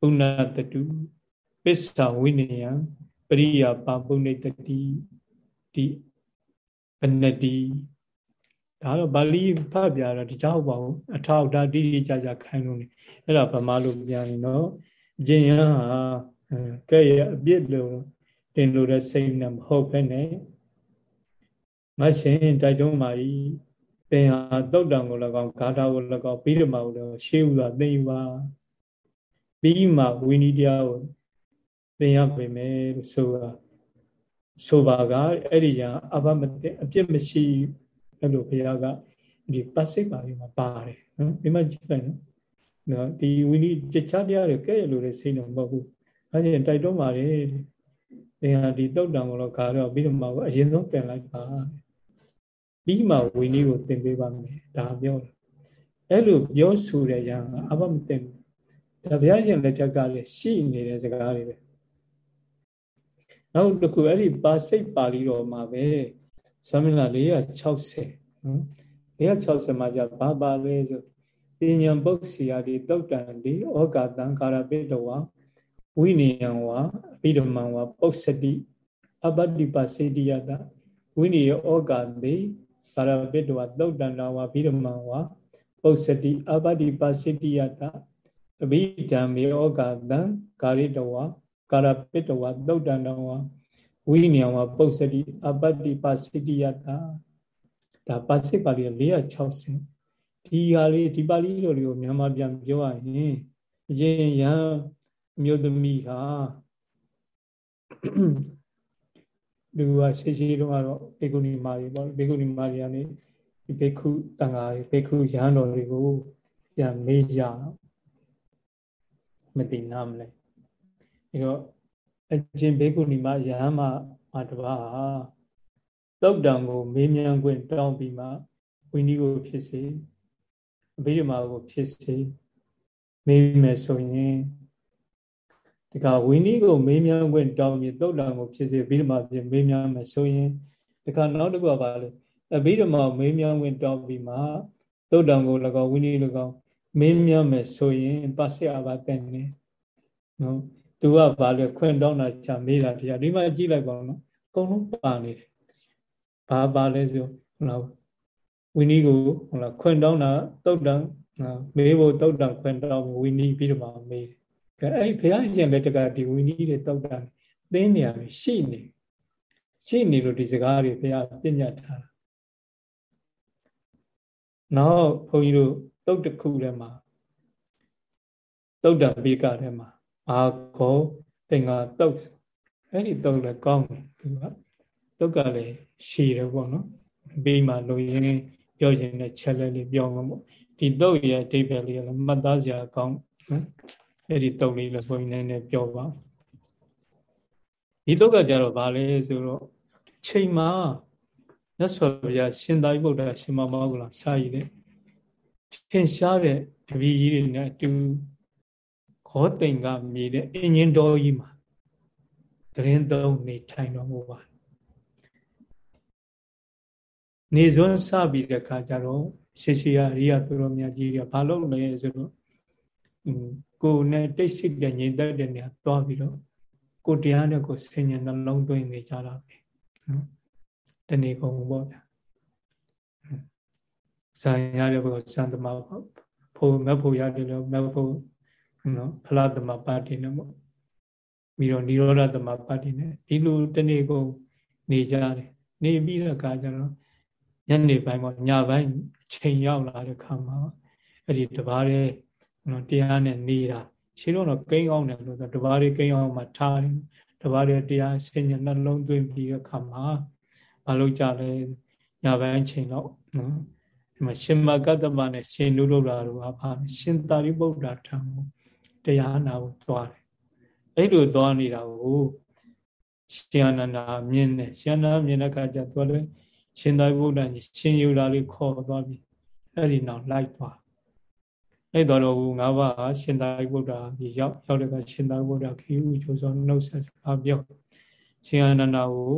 ဥဏတတုပစ္ဆဝိနယံပရိယာပါပုဏ္ဏတတိတိဘနတိဒါတော့ပါဠိဖတ်ပြတော့ဒီကြောက်ပါဘူးအထောက်ဒါတိတိကျကျခိုင်းလို့နေအဲ့ဒါဗမာလိုပြန်ရင်တော့အကျဉ်းရဟာကဲ့ရဲ့အပြစ်လို့တင်လို့တဲ့စိတ်နဲ့မဟုတ်ဘဲနဲ့မရှင်တိုက်တွန်းပါ၏ သင်ဟာတုတ်တံကို၎င်းဂါထာကို၎င်းပြီးဓမ္မကို၎င်းရှေးဥစွာသိယူပါပြီးမှဝိနည်းတရားကိုသင်ရပေမယ်လို့ဆိုတာဆိုပါကအဲ့ဒီညာအဘမသိအပြစ်မရှိအဲ့လိုဘုရားကဒီပတ်စိတ်ပါလေးမှာပါတယ်နော်ဒီမှာကြည့်လိုက်နော်နော်ဒီဝိနည်းတခြားတရားတွေကဲ့ရလို့တဲ့စိတ်တော့မဟုတ်ဘူးအဲဒါတိုက်တွန်းပါတယ်သင်ဟာဒီတုတ်တံကိုတော့ခါတော့ပြီးတော့မှအရင်ဆုံးပြန်လိုက်ပါ ပြီးမှဝိနည်းကိုသင်ပေးပါမယ်ဒါပြောတယ်အဲ့လိုပြောဆိုတဲ့ရံအဘမသိဘူးဒါဘုရားရှင်လက်ထက်ကလည်းရှိနေတဲ့စကားတွေပဲနောက်တစ်ခုအဲ့ဒီပါစိတ်ပါဠိတော်မှာပဲသမဏ460နော်460မှာじゃဘာပါလဲဆိုပညာပုတ်စီယာဒီတုတ်တန်ဒီဩကာတံကာရပိတဝါဝိနိယံဝါအပိဓမံဝါပုတ်စတိအပတ္တိပစေတိယတဝိနိယဩကာတိ ကာရပိတဝါတုတ်တန်တော်ဝါပိဓမံဝါပုတ်စတိအပတ္တိပစေတိယတအဘိဓမ္မေဩကာသံကာရိတဝါကာရပိတဝါသုတ်တန်တဝါဝိညာဝပုစ္ဆတိအပတ္တိပစိတိယတာဒါပါစိပါဠိ460ဒီဟာလေးဒီပါဠိလိုတွေကိုမြန်မာပြန်ပြောရရင်အရင်ရန်မြို့သမီးဟာ လူကရှိရှိတုန်းကတော့ဘေကုဏီမာရီပေါ့ဘေကုဏီမာရီကနေဒီဘေခုတန်ဃာတွေဘေခုရဟန်းတော်တွေကိုပြန်မေးကြတော့မသိနာမလဲအဲတော့အချင်းဘေကုဏီမာရဟန်းမမတပါးဟာတုတ်တံကို မေးမြန်းခွင့်တောင်းပြီးမှဝိနည်းကိုဖြစ်စေအဘိဓမ္မာကိုဖြစ်စေမေးမယ်ဆိုရင် ဒီကဝိနည်းကိုမေးမြန်းခွင့်တောင်းပြီးသုတ်တံကိုဖြစ်စေအဘိဓမ္မာဖြစ်မေးမြန်းမယ်ဆိုရင်ဒီကနောက်တစ်ခုကပါလေအဘိဓမ္မာမေးမြန်းခွင့်တောင်းပြီးမှသုတ်တံကို၎င်းဝိနည်း၎င်းမေးမြန်းမယ်ဆိုရင်ပါစေအဘာတဲ့နေနော်သူကဘာလဲခွင့်တောင်းတာချာမေးတာတရားဒီမှာကြည့်လိုက်ပါဦးနော်အကုန်လုံးပါနေတယ်ဘာပါလဲဆိုဟုတ်လားဝိနည်းကိုဟုတ်လားခွင့်တောင်းတာသုတ်တံမေးဖို့တုတ်တံခွင့်တောင်းဝီနီးပြီးတော့မှမေးတယ် အဲ့ဘုရားရှင်လက်တကဒီဝီနီးတွေတုတ်တံသင်းနေရတယ်ရှိနေရှိနေလို့ဒီစကားတွေဘုရားပြညတ်ထားတာနောက်ဘုန်းကြီးတို့တုတ်တစ်ခုထဲမှာတုတ်တံပိကထဲမှာအာခောတင်္ဂါတုတ်အဲ့ဒီတုတ်လည်းကောင်းတယ်သူကတုတ်ကလည်းရှည်တယ်ပေါ့နော်ပြီးမှလို့ရင်ပြောခြင်းနဲ့ချက်လက်လေးပြောမှာပေါ့ဒီတုတ်ရဲ့အဓိပ္ပာယ်လေးလည်းမှတ်သားစရာကောင်းနော် အဲ့ဒီတုတ်လေးလည်းဘုန်းကြီးနည်းနည်းပြောပါဒီတုတ်ကကြတော့ဗာလဲဆိုတော့ချိန်မှာမြတ်စွာဘုရားရှင်သာရိပုတ္တရာရှင်မောဂလစာရည်တဲ့ထင်ရှားတဲ့တပည့်ကြီးတွေနဲ့အတူခောတိန်ကမြည်တဲ့အင်ဂျင်တော်ကြီးမှာတရင်သုံးနေထိုင်တော်မူပါနေစွန်းစပြီးတဲ့ခါကျတော့ရှေရှေရရိယသူတော်မြတ်ကြီးကဘာလုပ်လဲဆိုတော့ ကိုယ်နဲ့တိတ်ဆိတ်တဲ့ညီသက်တဲ့နေရာသွားပြီးတော့ကိုတရားနဲ့ကိုဆင်ញံနှလုံးသွင်းနေကြတာပဲနော်တနေ့ကုန်ပေါ့ဗျာဇာရတဲ့ဘောစံသမဖို့မဖို့ရတယ်လို့မဖို့နော်ဖလားသမပါတိနဲ့ပေါ့ပြီးတော့និရောဓသမပါတိနဲ့ဒီလိုတနေ့ကုန်နေကြတယ်နေပြီးတော့အခါကျတော့ညနေပိုင်းပေါ့ညပိုင်းချိန်ရောက်လာတဲ့ခါမှာအဲ့ဒီတဘာတဲ့ နော်တရားနဲ့နေတာရှင်းတော့တော့ကိန်းအောင်တယ်လို့ဆိုတဘာတွေကိန်းအောင်မှထားတယ်တဘာတွေတရားဆင်ញနှလုံးသွင်းပြီးတဲ့ခါမှာမလုပ်ကြလဲညပိုင်းချိန်တော့နော်ဒီမှာရှင်မကတ္တမနဲ့ရှင်နုရုဒ္ဓရာတို့ကဘာရှင်သာရိပုတ္တရာထံကိုတရားနာကိုသွားတယ်အဲ့လိုသွားနေတာကိုရှင်အနန္ဒာမြင်တယ်ရှင်အနန္ဒာမြင်တဲ့အခါကျသွားတယ်ရှင်သာရိပုတ္တရာရှင်ယူလာလေးခေါ်သွားပြီအဲ့ဒီနောက်လိုက်သွား လိုက်တော်တော်ငါးပါးရှင်သာရိပုတ္တရာဒီရောက်ရောက်တဲ့ကရှင်သာရိပုတ္တရာခေဥကျိုးစောနှုတ်ဆက်စကားပြောရှင်အနန္ဒာကို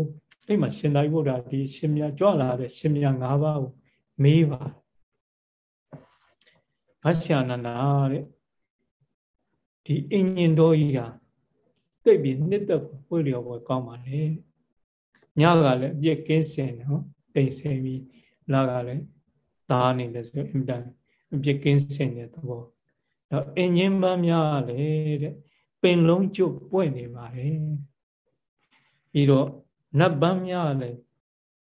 အဲ့မှာရှင်သာရိပုတ္တရာဒီရှင်မြတ်ကြွလာတဲ့ရှင်မြတ်ငါးပါးကိုမေးပါငါရှင်အနန္ဒာတဲ့ဒီအင်ញင်တော်ကြီးဟာတိတ်ပြီးနှစ်သက်ပွေလျော်ပွဲကောင်းပါလေညကလည်းအပြည့်ကင်းစင်နော်တိတ်ဆင်ပြီးလာကလည်းသားနေလဲဆိုအင်တန် အပြစ်ကင်းစင်တဲ့သဘောတော့အင်ဂျင်ပန်းများလေတဲ့ပင်လုံးကျွတ်ပွင့်နေပါတယ်ပြီးတော့နတ်ပန်းများလည်း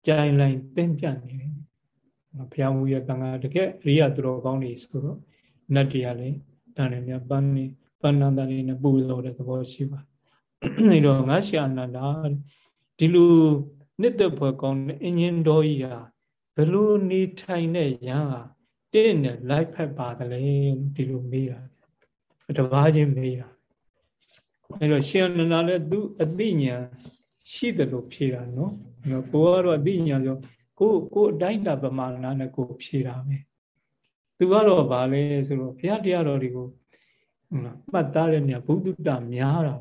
ကြိုင်လိုက်တင်းပြတ်နေတယ်ဘုရားမူရတန်ခါတကယ်အရိယသူတော်ကောင်းတွေဆိုတော့နတ်တွေကလည်းဒါနဲ့မြတ်ပန်းနေပဏ္ဏတန်နေနဲ့ပူလို့တဲ့သဘောရှိပါအဲတော့ငါရှာနန္ဒာဒီလိုနှစ်သက်ဖွယ်ကောင်းတဲ့အင်ဂျင်တော်ကြီးဟာဘယ်လိုနေထိုင်တဲ့ရန်ဟာ တင့်နဲ့လိုက်ဖက်ပါတယ်လို့ဒီလိုမေးတာတဘာချင်းမေးတာအဲ့တော့ရှင်နန္ဒာလည်းသူအသိဉာဏ်ရှိတယ်လို့ဖြေတာနော်ကိုကတော့အသိဉာဏ်ဆိုကိုကိုအတိုင်းတာပမာဏနဲ့ကိုဖြေတာပဲသူကတော့ဗာလဲဆိုတော့ဘုရားတရားတော်တွေကိုဟုတ်လားမှတ်သားတဲ့နေရာဘုဒ္ဓတများတာ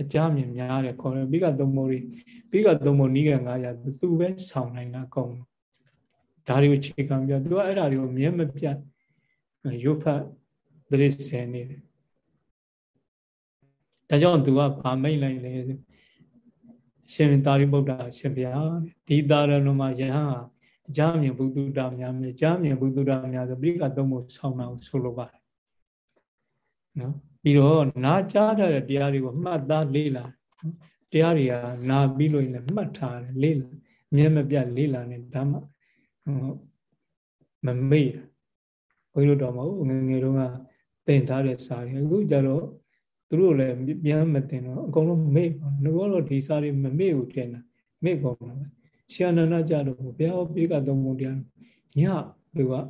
အကြမြင်များတယ်ခေါ်တယ်ပြီးကသုံးမိုးတွေပြီးကသုံးမိုးနီးက900သူပဲဆောင်းနိုင်တာကောင်း ဒါတွေကိုခြေခံပြသူကအဲ့ဒါတွေကိုမြဲမပြတ်ရုပ်ဖတ်သတိဆယ်နေတယ်ဒါကြောင့်သူကဗာမိတ်လိုက်လေရှင်သာရိပုတ္တရာရှင်ဗျာဒီတာရဏမှာယဟန်ဟာကြားမြင်ဘုဒ္ဓတာများမြင်ကြားမြင်ဘုဒ္ဓတာများဆိုပြိကသုံးဖို့ဆောင်းတာကိုဆိုလိုပါတယ်နော်ပြီးတော့နာကြားတဲ့တရားတွေကိုမှတ်သားလေ့လာတရားတွေကနာပြီးလို့ရင်မှတ်ထားတယ်လေ့လာမျက်မပြတ်လေ့လာနေဓမ္မ မမေ့ဘုန်းကြီးတို့တော့မဟုတ်ငငယ်တုန်းကသင်ထားတဲ့စာတွေအခုကျတော့သူတို့လည်းပြန်မတင်တော့အကုန်လုံးမေ့ပါငါကတော့ဒီစာတွေမမေ့ဘူးတင်တာမေ့ကုန်တာဆရာနန္ဒကြတော့ဘုရားပိကသုံးပုံတရားညသူကဘု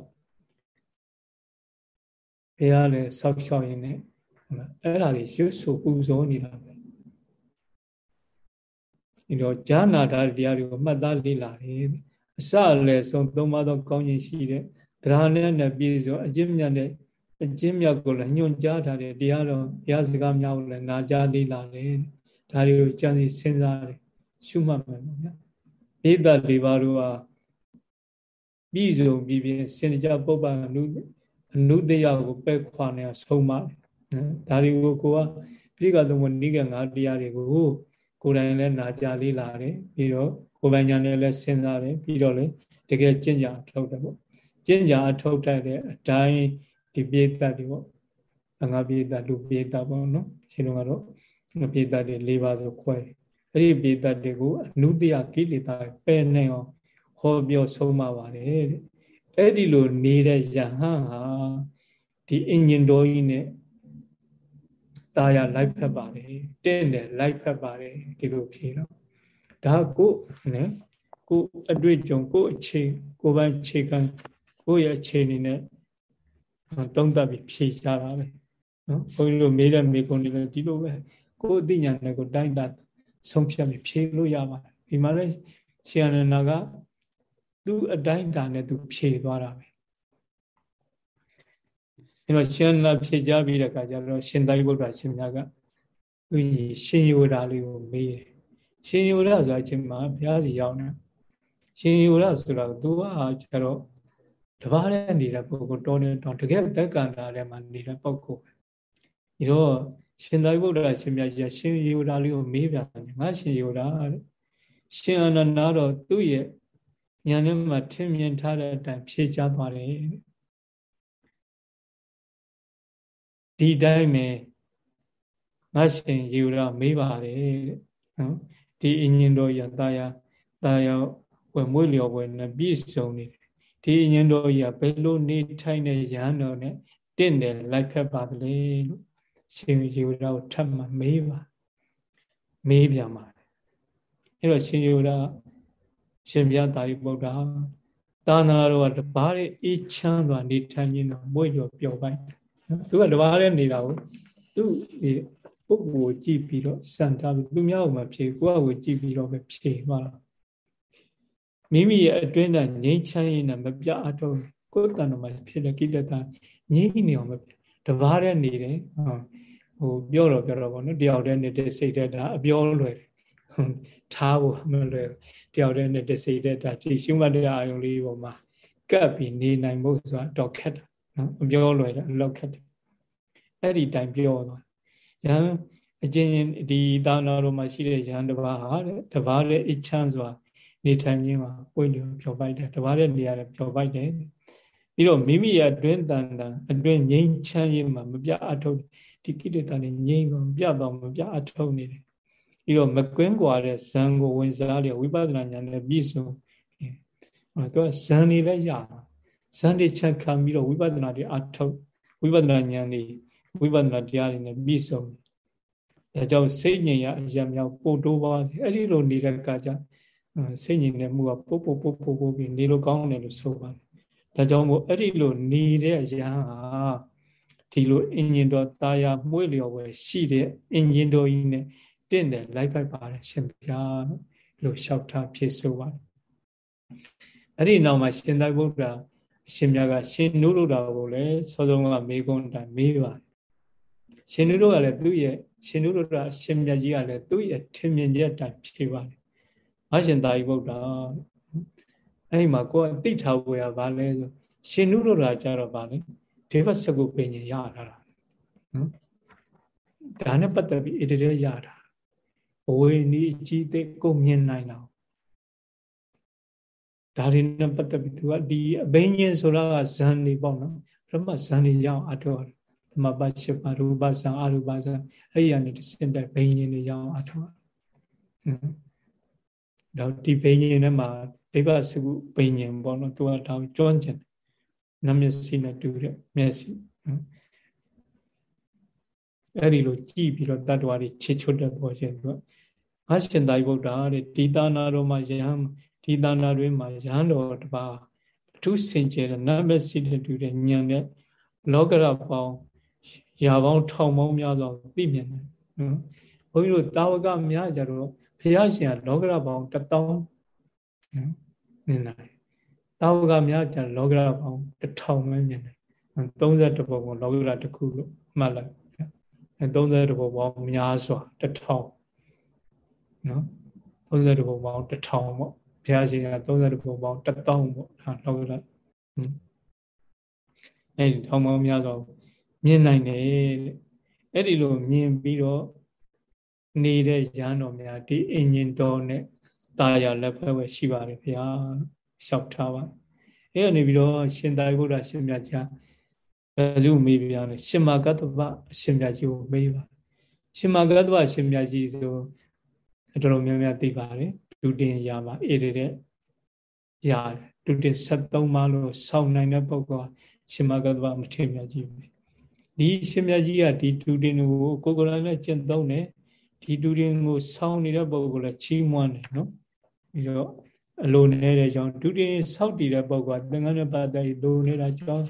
ရားလည်းဆောက်ရှောက်ရင်းနဲ့ဟုတ်လားအဲ့ဒါတွေရွတ်ဆိုပူဇော်နေတာပဲဒီတော့ဈာနာတာတရားတွေကိုမှတ်သားလေ့လာတယ် အစလည်းဆုံးသုံးပါးသောကောင်းခြင်းရှိတဲ့တရားနဲ့နဲ့ပြည့်စုံအကျင့်မြတ်တဲ့အကျင့်မြတ်ကိုလည်းညွှန်ကြားထားတဲ့တရားတော်တရားစကားများကိုလည်းနာကြားလေ့လာတယ်ဒါတွေကိုကြံစီစဉ်းစားတယ်ရှုမှတ်မယ်ပေါ့ဗျာဣဒ္ဓလေးပါးတို့ဟာပြည်စုံပြီးပြင်းစင်ကြပုပ္ပအနုအနုတယကိုပဲ့ခွာနေဆုံးမနော်ဒါတွေကိုကိုကပြိကသုံးဝနိကငါတရားတွေကိုကိုယ်တိုင်လည်းနာကြလေးလာတယ်ပြီးတော့ ကိုယ်ပိုင်ညာနဲ့လည်းစဉ်းစားတယ်ပြီးတော့လည်းတကယ်ကျင့်ကြအထောက်တယ်ပေါ့ကျင့်ကြအထောက်တိုက်တဲ့အတိုင်းဒီပိဋကတ်တွေပေါ့ငါပိဋကတ်လူပိဋကတ်ပေါ့နော်ရှင်တို့ကတော့ပိဋကတ်တွေ၄ပါးဆိုခွဲအဲ့ဒီပိဋကတ်တွေကိုအနုတ္တယကိလေသာပယ်နိုင်အောင်ဟောပြောဆုံးမပါတယ်တဲ့အဲ့ဒီလိုနေတဲ့ယဟန်ဟာဒီအင်ဂျင်တော်ကြီးနဲ့ตาရလိုက်ဖက်ပါတယ်တင့်တယ်လိုက်ဖက်ပါတယ်ဒီလိုဖြေတော့ ဒါကိုနော်ကိုအတွေ့အကြုံကိုအခြေကိုပိုင်းခြေခံကိုရဲ့အခြေအနေနဲ့သုံးသပ်ပြီးဖြေကြတာပဲနော်ဘုန်းကြီးတို့မေးတဲ့မေးခွန်းတွေလည်းဒီလိုပဲကိုအသိဉာဏ်နဲ့ကိုတိုင်းတာဆုံးဖြတ်ပြီးဖြေလို့ရပါတယ်ဒီမှာလည်းရှင်အနန္ဒာကသူ့အတိုင်းတာနဲ့သူဖြေသွားတာပဲအဲတော့ရှင်လာဖြေကြပြီးတဲ့အခါကျတော့ရှင်သာရိပုတ္တရာရှင်များကသူရှင်ယောဓာလေးကိုမေးတယ် ရှင်ယောဓာဆိုအချင်းမှာဘုရားစီရောက်နေရှင်ယောဓာဆိုတော့သူကကျတော့တပါးနဲ့နေတဲ့ပုဂ္ဂိုလ်တော်နေတော့တကယ်တက္ကန္တာထဲမှာနေတဲ့ပုဂ္ဂိုလ်ဒီတော့ရှင်သာရိပုတ္တရာရှင်မြတ်ကြီးရှင်ယောဓာလေးကိုမေးပြန်တယ်ငါရှင်ယောဓာတဲ့ရှင်အနန္ဒာတော့သူ့ရဲ့ဉာဏ်ထဲမှာထင်မြင်ထားတဲ့အတိုင်းဖြေချသွားတယ်ဒီတိုင်းပဲငါရှင်ယေဝရမေးပါတယ်နော် ဒီအညင်တော်ရတာယာတာယာဝယ်မွေးလျော်ပွဲနဲ့ပြည့်စုံနေတယ်ဒီအညင်တော်ရဘယ်လိုနေထိုင်တဲ့ရဟန်းတော်နဲ့တင့်တယ်လိုက်ဖက်ပါလေလို့ရှင်ယေဝရကိုထပ်မှမေးပါမေးပြန်ပါတယ်အဲ့တော့ရှင်ယေဝရရှင်ပြတာရိပုတ္တရာသာသနာတော်ကတပါးရဲ့အေးချမ်းစွာနေထိုင်ခြင်းတော့မွေ့လျော်ပျော်ပိုက်သူကတပါးရဲ့နေတာကိုသူဒီ ပုဂ္ဂိုလ်ကြည့်ပြီးတော့စံထားပြီးသူများကိုမဖြေကိုယ့်အကိုကြည့်ပြီးတော့ပဲဖြေသွားတာမိမိရဲ့အတွင်းကငြိမ်းချမ်းရေးနဲ့မပြအတော့ကိုယ်တန်တော်မှာဖြစ်တဲ့ကိလေသာငြိမ်းနေအောင်မပြတပါးရဲ့နေတယ်ဟိုပြောတော့ပြောတော့ဗောနော်တယောက်တည်းနေတဲ့စိတ်တဲ့ဒါအပြောလွယ်တယ်ထားဖို့မလွယ်တယောက်တည်းနေတဲ့စိတ်တဲ့ဒါဒီရှုမှတ်တဲ့အာယုံလေးပေါ်မှာကပ်ပြီးနေနိုင်ဖို့ဆိုတာတော့ခက်တယ်နော်အပြောလွယ်တယ်အလောက်ခက်တယ်အဲ့ဒီတိုင်ပြောသွား ရဟန်းအကျဉ်းဒီသာနာတော်မှာရှိတဲ့ရဟန်းတစ်ပါးဟာတဲ့တပါးလည်းအချမ်းစွာနေထိုင်ခြင်းမှာပွင့်လျော်ပျော်ပိုက်တယ်တပါးလည်းနေရာလည်းပျော်ပိုက်တယ်ပြီးတော့မိမိရဲ့အတွင်းတန်တန်အတွင်းငြိမ်းချမ်းရေးမှာမပြအထုတ်ဒီကိလေသာတွေငြိမ်းတော့ပြတော့မပြအထုတ်နေတယ်ပြီးတော့မကွင်းကွာတဲ့ဇံကိုဝင်စားတဲ့ဝိပဿနာဉာဏ်နဲ့ပြည့်စုံအဲသူကဇံနေလည်းရတာဇံတွေချက်ခံပြီးတော့ဝိပဿနာတွေအထုတ်ဝိပဿနာဉာဏ်တွေ ဝိပဿနာတရားတွေနဲ့ပြီးဆုံးဒါကြောင့်စိတ်ငြိမ်ရအရာမြောက်ပို့တိုးပါစေအဲ့ဒီလိုနေတဲ့ကကြစိတ်ငြိမ်တဲ့မှုကပို့ပို့ပို့ပို့ပို့ပြီးနေလို့ကောင်းတယ်လို့ဆိုပါတယ်ဒါကြောင့်မို့အဲ့ဒီလိုနေတဲ့အရာဟာဒီလိုအင်ဂျင်တော်တာယာမှု့လျော်ပဲရှိတဲ့အင်ဂျင်တော်ကြီးနဲ့တင့်တယ်လိုက်ပိုက်ပါတယ်ရှင်ဗျာလို့လို့လျှောက်ထားဖြစ်ဆိုပါတယ်အဲ့ဒီနောက်မှာရှင်သာဗုဒ္ဓရှင်မြတ်ကရှင်နုရုဒ္ဓကိုလည်းစောစောကမေးခွန်းတိုင်မေးပါတယ် ရှင်နုရုဒ္ဓကလည်းသူ့ရဲ့ရှင်နုရုဒ္ဓရှင်မြတ်ကြီးကလည်းသူ့ရဲ့ထင်မြင်ချက်တိုင်ဖြေပါတယ်မရှင်သာရိပုတ္တအဲ့ဒီမှာကိုယ်အသိထားဖို့ရပါလဲဆိုရှင်နုရုဒ္ဓကြတော့ဗာလေဒေဝစကုပင်ရတာနော်ဒါနဲ့ပတ်သက်ပြီးဣတရေရတာအဝေနီအကြီးသိကိုမြင်နိုင်တော့ဒါတွေနဲ့ပတ်သက်ပြီးသူကဒီအဘိညာဉ်ဆိုတာကဇန်နေပေါ့နော်ပထမဇန်နေရအောင်အထောက် သမပတ်၈ပါးရူပဇံအရူပဇံအဲ့ဒီကနေစင်တဲ့ဘိညာဉ်တွေရအောင်အထောက်တော့ဒီဘိညာဉ်ထဲမှာဒိဗ္ဗစကုဘိညာဉ်ပေါ့နော်သူကဒါကိုကျွမ်းကျင်နမျက်စိနဲ့တူတဲ့မျက်စိအဲ့ဒီလိုကြည့်ပြီးတော့တတ္တဝါတွေချစ်ချွတ်တဲ့ပေါ်ရှင်သူကငါရှင်သာရိပုတ္တရာတဲ့ဒီသာနာတော်မှာယဟန်ဒီသာနာတွေမှာယဟန်တော်တပါအထူးစင်ကြယ်တဲ့နမျက်စိနဲ့တူတဲ့ဉာဏ်နဲ့လောကရပေါင်း ရာပေါင်းထောင်ပေါင်းများစွာသိမြင်တယ်နော်ဘုန်းကြီးတို့တာဝကများကြတော့ဘုရားရှင်ကလောကရပေါင်း1000နော်မြင်တယ်တာဝကများကြလောကရပေါင်း1000ပဲမြင်တယ်30ဘုံကိုလောကရတစ်ခုလို့မှတ်လိုက်30ဘုံပေါင်းများစွာ1000နော်30ဘုံပေါင်း1000ပေါ့ဘုရားရှင်က30ဘုံပေါင်း1000ပေါ့ဟာလောကရအဲဒီထောင်ပေါင်းများစွာ မြင်နိုင်တယ်အဲ့ဒီလိုမြင်ပြီးတော့နေတဲ့ရဟန်းတော်များဒီအင်ဂျင်တော်နဲ့တာယာလက်ဖက်ဝဲရှိပါတယ်ဗျာလျှောက်ထားပါအဲ့ကနေပြီးတော့ရှင်သာရိပုတ္တရာရှင်မြတ်ကြီးဘယ်သူမေးပြလဲရှင်မကတ္တဗအရှင်မြတ်ကြီးကိုမေးပါရှင်မကတ္တဗအရှင်မြတ်ကြီးဆိုတော်တော်များများသိပါတယ်ဒုတင်ရပါအေးတဲ့ရတယ်ဒုတင်73ပါးလို့စောင့်နိုင်တဲ့ပုဂ္ဂိုလ်ရှင်မကတ္တဗမထေရမြတ်ကြီးပဲ ဒီရှင်မြတ်ကြီးကဒီဒုတင်ကိုကိုကိုယ်တိုင်လည်းကျင့်သုံးတယ်ဒီဒုတင်ကိုစောင့်နေတဲ့ပုဂ္ဂိုလ်လည်းချီးမွမ်းတယ်နော်ပြီးတော့အလိုနေတဲ့ကြောင့်ဒုတင်စောက်တည်တဲ့ပုဂ္ဂိုလ်ကသင်္ကန်းနဲ့ပတ်သက်ပြီးလိုနေတာကြောင့်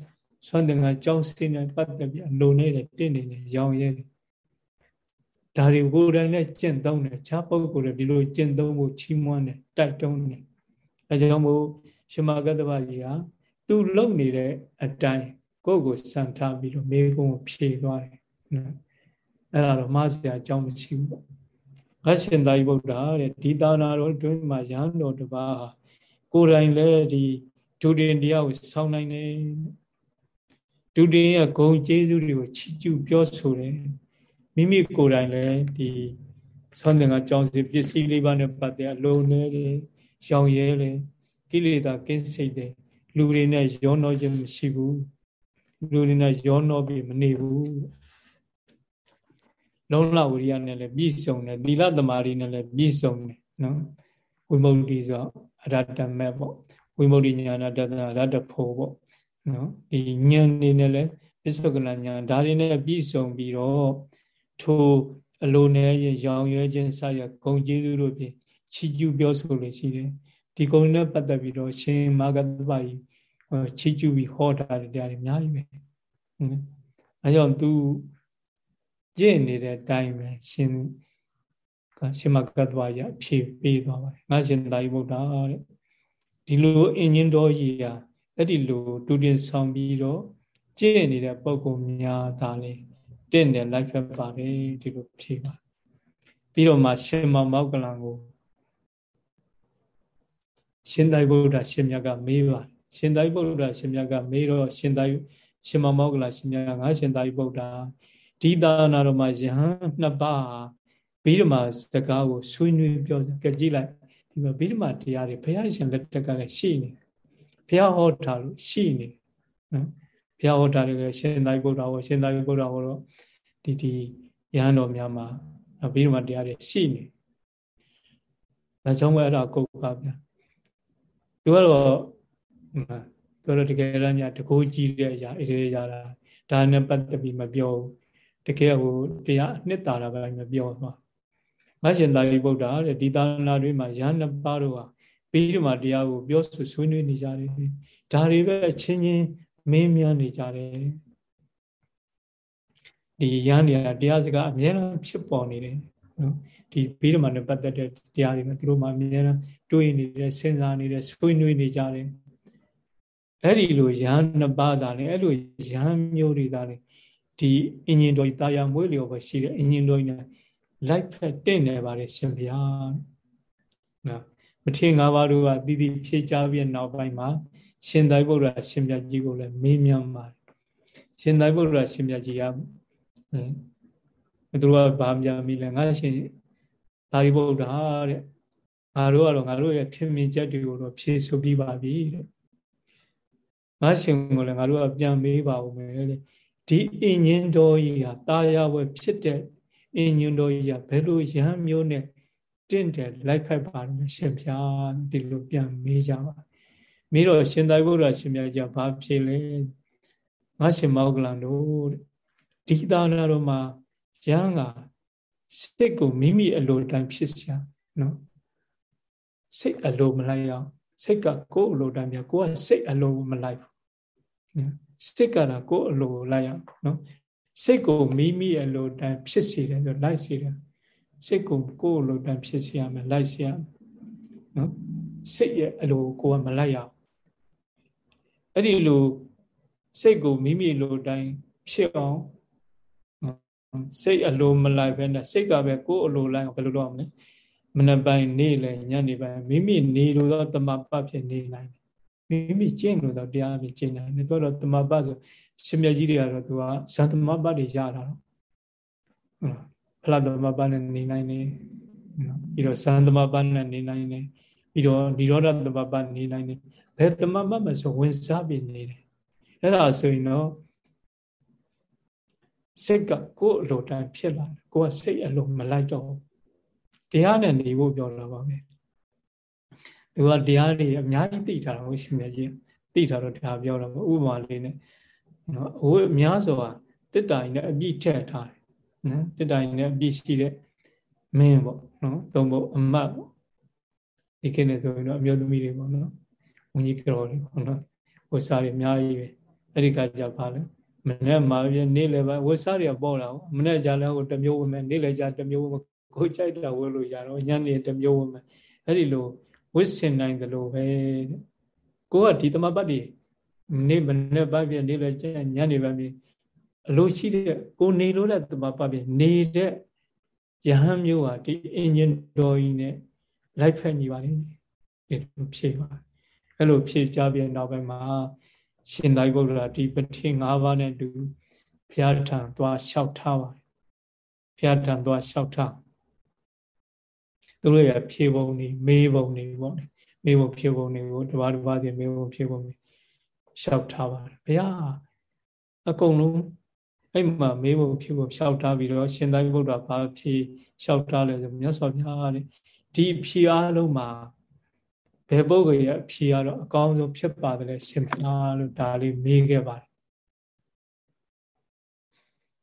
ဆွမ်းသင်္ကန်းကြောင်းစင်းနဲ့ပတ်သက်ပြီးအလိုနေတဲ့တင့်နေတယ်ရောင်ရဲတယ်ဒါတွေကိုယ်တိုင်နဲ့ကျင့်သုံးတယ်ခြားပုဂ္ဂိုလ်တွေဒီလိုကျင့်သုံးဖို့ချီးမွမ်းတယ်တိုက်တွန်းတယ်အဲကြောင့်မို့ရှင်မဂ္ဂတပကြီးဟာသူလုံနေတဲ့အတိုင်း ကိုယ့်ကိုစံထားပြီးတော့မေကုံကိုဖြေသွားတယ်နော်အဲ့ဒါတော့မှားစရာအကြောင်းမရှိဘူးပေါ့ငါရှင်သာရိပုတ္တရာတဲ့ဒီသာနာတော်တွင်မှာရဟန်းတော်တစ်ပါးဟာကိုယ်တိုင်လည်းဒီဒုတင်တရားကိုစောင့်နိုင်တယ်ဒုတင်ရဲ့ဂုံကျေးဇူးတွေကိုချီးကျူးပြောဆိုတယ်မိမိကိုယ်တိုင်လည်းဒီဆောင်းတဲ့ကကြောင်းစီပစ္စည်းလေးပါးနဲ့ပတ်သက်အလုံးနေတယ်ရောင်ရဲတယ်ကိလေသာကင်းစိတ်တယ်လူတွေနဲ့ရောနှောခြင်းမရှိဘူး လူတွေနဲ့ရောနှောပြီးမနေဘူးလုံးလဝိရိယနဲ့လည်းပြည့်စုံတယ်သီလသမารီနဲ့လည်းပြည့်စုံတယ်နော်ဝိမု ക്തി ဆိုအရတမက်ပေါ့ဝိမု ക്തി ညာနာတတနာရတ္တဖို့ပေါ့နော်ဒီဉာဏ်နေနဲ့လည်းပစ္စုကလညာဒါတွေနဲ့ပြည့်စုံပြီးတော့ထိုအလိုနဲ့ရောင်ရွယ်ခြင်းစရဂုံကျေးဇူးတို့ဖြင့်ချီးကျူးပြောဆိုလို့ရှိတယ်ဒီဂုံနဲ့ပတ်သက်ပြီးတော့ရှင်မာဂတပကြီး ချီးကျူးပြီးဟောတာတရားတွေအများကြီးပဲအဲကြောင့်သူကျင့်နေတဲ့အတိုင်းပဲရှင်ကရှင်မကတ္တဝါရဖြည့်ပေးသွားပါတယ်ငါရှင်သာရိပုတ္တရာတဲ့ဒီလိုအင်းချင်းတော်ကြီးဟာအဲ့ဒီလိုတူတင်ဆောင်ပြီးတော့ကျင့်နေတဲ့ပုံကုများဒါလေတင့်တယ်လိုက်ဖက်ပါတယ်ဒီလိုဖြည့်ပါပြီးတော့မှရှင်မောင်မောက်ကလန်ကိုရှင်သာရိပုတ္တရာရှင်မြတ်ကမေးပါ ရှင်သာရိပုတ္တရာရှင်မြတ်ကမေးတော့ရှင်သာရိရှင်မောင်မောက်ကလန်ရှင်မြတ်ကငါရှင်သာရိပုတ္တရာဒီသာနာတော်မှာယဟန်နှစ်ပါးဗိဓမာစကားကိုဆွေးနွေးပြောကြကြည့်လိုက်ဒီမှာဗိဓမာတရားတွေဘုရားရှင်လက်ထက်ကလည်းရှိနေဘုရားဟောတာလို့ရှိနေနော်ဘုရားဟောတာတွေရှင်သာရိပုတ္တရာဟောရှင်သာရိပုတ္တရာဟောတော့ဒီဒီယဟန်တော်များမှာဗိဓမာတရားတွေရှိနေဒါကြောင့်ပဲအဲ့ဒါကုတ်ပါဗျာသူကတော့ သူတို့တကယ်တမ်းညတကိုးကြီးတဲ့အရာအေးရတာဒါနဲ့ပတ်သက်ပြီးမပြောဘူးတကယ်ဟိုတရားအနှစ်သာရပိုင်းမပြောသွားငါရှင်သာရိပုတ္တရာတဲ့ဒီသာနာတွေမှာရဟန်းနှစ်ပါးတို့ဟာပြီးဒီမှာတရားကိုပြောဆိုဆွေးနွေးနေကြတယ်ဒါတွေပဲချင်းချင်းမင်းများနေကြတယ်ဒီရဟန်းတွေကတရားစကားအများအားဖြစ်ပေါ်နေတယ်နော်ဒီပြီးဒီမှာနဲ့ပတ်သက်တဲ့တရားတွေနဲ့သူတို့မှအများအားတွေးနေတယ်စဉ်းစားနေတယ်ဆွေးနွေးနေကြတယ် အဲ့ဒီလိုရဟန်းနှစ်ပါးသာလေအဲ့လိုရဟန်းမျိုးတွေသာလေဒီအင်ဂျင်တော်ကြီးတာယာမွေးလျော်ပဲရှိတယ်အင်ဂျင်တော်ကြီးနဲ့လိုက်ဖက်တင့်နေပါတယ်ရှင်ဗျာနော်မထေရ၅ပါးတို့ကတည်တည်ဖြည့်ချပြီးနောက်ပိုင်းမှာရှင်သာရိပုတ္တရာရှင်မြတ်ကြီးကိုလည်းမေးမြန်းပါတယ်ရှင်သာရိပုတ္တရာရှင်မြတ်ကြီးကသူတို့ကဗာမြမိလဲငါရှင်သာရိပုတ္တရာတဲ့ငါတို့ကတော့ငါတို့ရဲ့ထင်မြင်ချက်တွေကိုတော့ဖြည့်ဆိုပြီးပါပြီတဲ့ ငါရှင်ကိုလည်းငါတို့ကပြန်မေးပါဦးမယ်တဲ့ဒဒီအင်ញင်းတော်ကြီးဟာတာယာဝဲဖြစ်တဲ့အင်ញင်းတော်ကြီးကဘယ်လိုရဟန်းမျိုးနဲ့တင့်တယ်လိုက်ဖက်ပါမရှင်ဖျားဒီလိုပြန်မေးကြပါမေးတော့ရှင်သာရိပုတ္တရာရှင်မြတ်ကြီးဘာဖြေလဲငါရှင်မောဂလန်တို့ဒီသာနာတော်မှာရဟန်းကစိတ်ကိုမိမိအလိုတိုင်းဖြစ်စရာနော်စိတ်အလိုမလိုက်အောင်စိတ်ကကိုယ်အလိုတိုင်းပြကိုယ်ကစိတ်အလိုမလိုက်ဘူး စိတ်ကတော့ကိုယ်အလိုလိုက်အောင်နော်စိတ်ကိုမိမိအလိုတိုင်းဖြစ်စေတယ်ဆိုလိုက်စေတယ်စိတ်ကိုကိုယ်အလိုတိုင်းဖြစ်စေရမယ်လိုက်စေရမယ်နော်စိတ်ရဲ့အလိုကိုယ်ကမလိုက်ရအောင်အဲ့ဒီလိုစိတ်ကိုမိမိလိုတိုင်းဖြစ်အောင်စိတ်အလိုမလိုက်ပဲနဲ့စိတ်ကပဲကိုယ်အလိုလိုက်အောင်ဘယ်လိုလုပ်အောင်လဲမနေ့ပိုင်းနေ့လယ်ညနေပိုင်းမိမိနေလို့တော့တမပတ်ဖြစ်နေနိုင်တယ် မိမိကျင့်လို့တော့တရားဖြစ်ကျင့်နိုင်တယ်တော့တော့တမပတ်ဆိုရှင်မြတ်ကြီးတွေကတော့သူကဇန်တမပတ်တွေရတာတော့ဖလားတမပတ်နဲ့နေနိုင်တယ်ပြီးတော့ဇန်တမပတ်နဲ့နေနိုင်တယ်ပြီးတော့និရောဓတမပတ်နေနိုင်တယ်ဘယ်တမပတ်မဆိုဝင်စားပြီးနေတယ်အဲ့ဒါဆိုရင်တော့စိတ်ကကိုယ်အလိုတိုင်းဖြစ်လာတယ်ကိုယ်ကစိတ်အလိုမလိုက်တော့တရားနဲ့နေဖို့ပြောတာပါပဲ သူကတရားတွေအများကြီးသိထားတာဟုတ်ရှင်မြတ်ကြီးသိထားတော့ဒါပြောတာဥပမာလေးနဲ့နော်ဟိုအများဆိုတာတစ်တိုင်နဲ့အပြည့်ထည့်ထားတယ်နော်တစ်တိုင်နဲ့အပြည့်ရှိတဲ့မင်းပေါ့နော်သုံးဖို့အမတ်ပေါ့ဒီကိနေဆိုရင်တော့အမျိုးသမီးတွေပေါ့နော်ဝန်ကြီးကြော်တွေပေါ့နော်ဟိုစားတွေအများကြီးပဲအဲ့ဒီကကြပါလဲမနေ့မှာပြနေ့လည်းပဲဝတ်စားတွေကပေါ့တာမနေ့ကြလည်းဟိုတမျိုးဝင်မယ်နေ့လည်းကြတမျိုးဝင်ကိုကြိုက်တာဝတ်လို့ရတော့ညနေတမျိုးဝင်မယ်အဲ့ဒီလို ဝတ်ဆင်နိုင်တယ်လို့ပဲကိုကဒီသမပတ်တွေနေ့မနေ့ပတ်ပြနေ့လည်းညနေပတ်ပြအလိုရှိတဲ့ကိုနေလို့တဲ့သမပတ်ပြနေတဲ့ယဟန်မျိုးဟာဒီအင်ဂျင်တော်ကြီးနဲ့လိုက်ဖက်ညီပါလိမ့်မယ်ဒီဖြေပါအဲ့လိုဖြေကြပြနောက်ပိုင်းမှာရှင်သာရိပုတ္တရာဒီပဋိ၅ပါးနဲ့တူဘုရားထံသွားလျှောက်ထားပါတယ်ဘုရားထံသွားလျှောက်ထား သူတို့ရဖြေပုံနေမေးပုံနေပေါ့မေးပုံဖြေပုံတွေကိုတပါးတပါးစီမေးပုံဖြေပုံနေလျှောက်ထားပါတယ်ဘုရားအကုန်လုံးအဲ့မှာမေးပုံဖြေပုံလျှောက်ထားပြီးတော့ရှင်သာရိပုတ္တရာဘာဖြေလျှောက်ထားလဲဆိုမြတ်စွာဘုရားတဲ့ဒီဖြေအားလုံးမှာဘယ်ပုဂ္ဂိုလ်ရဲ့အဖြေကတော့အကောင်းဆုံးဖြစ်ပါတယ်လေရှင်ဖျားလို့ဒါလေးမေးခဲ့ပါတယ်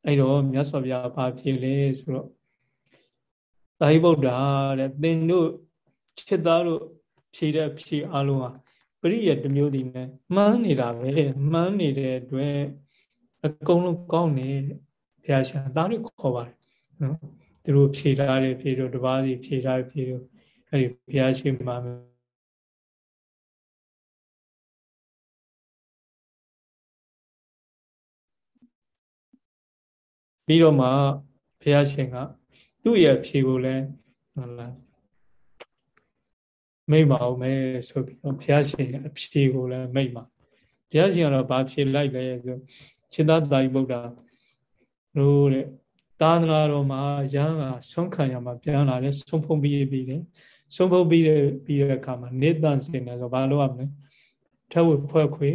အဲ့တော့မြတ်စွာဘုရားဘာဖြေလဲဆိုတော့ သာဟိဗုဒ္ဓတဲ့သင်တို့ခြေသားတို့ဖြေတဲ့ဖြေအလုံးဟာပရိယတမျိုးတည်နဲ့မှန်းနေတာပဲမှန်းနေတဲ့အတွက်အကုန်လုံးကောင်းတယ်ဘုရားရှင်သားတို့ခေါ်ပါတယ်နော်သူတို့ဖြေထားတဲ့ဖြေတို့တပါးစီဖြေထားတဲ့ဖြေတို့အဲ့ဒီဘုရားရှင်မှာပြီးတော့မှဘုရားရှင်က သူ့ရဲ့ဖြေကိုလည်းဟုတ်လားမိတ်ပါအောင်မယ်ဆိုပြီးတော့ဘုရားရှင်အဖြေကိုလည်းမိတ်ပါဘုရားရှင်ကတော့ဘာဖြေလိုက်လဲဆိုခြေသားတာရိပုတ္တတို့တဲ့သာသနာတော်မှာရဟန်းကဆုံးခံရမှာပြန်လာတယ်ဆုံးဖုံးပြီးပြီးတယ်ဆုံးဖုံးပြီးတဲ့ပြီးတဲ့အခါမှာနေတန်စင်တယ်ဆိုဘာလို့ရမလဲထဝဖွဲ့ခွေ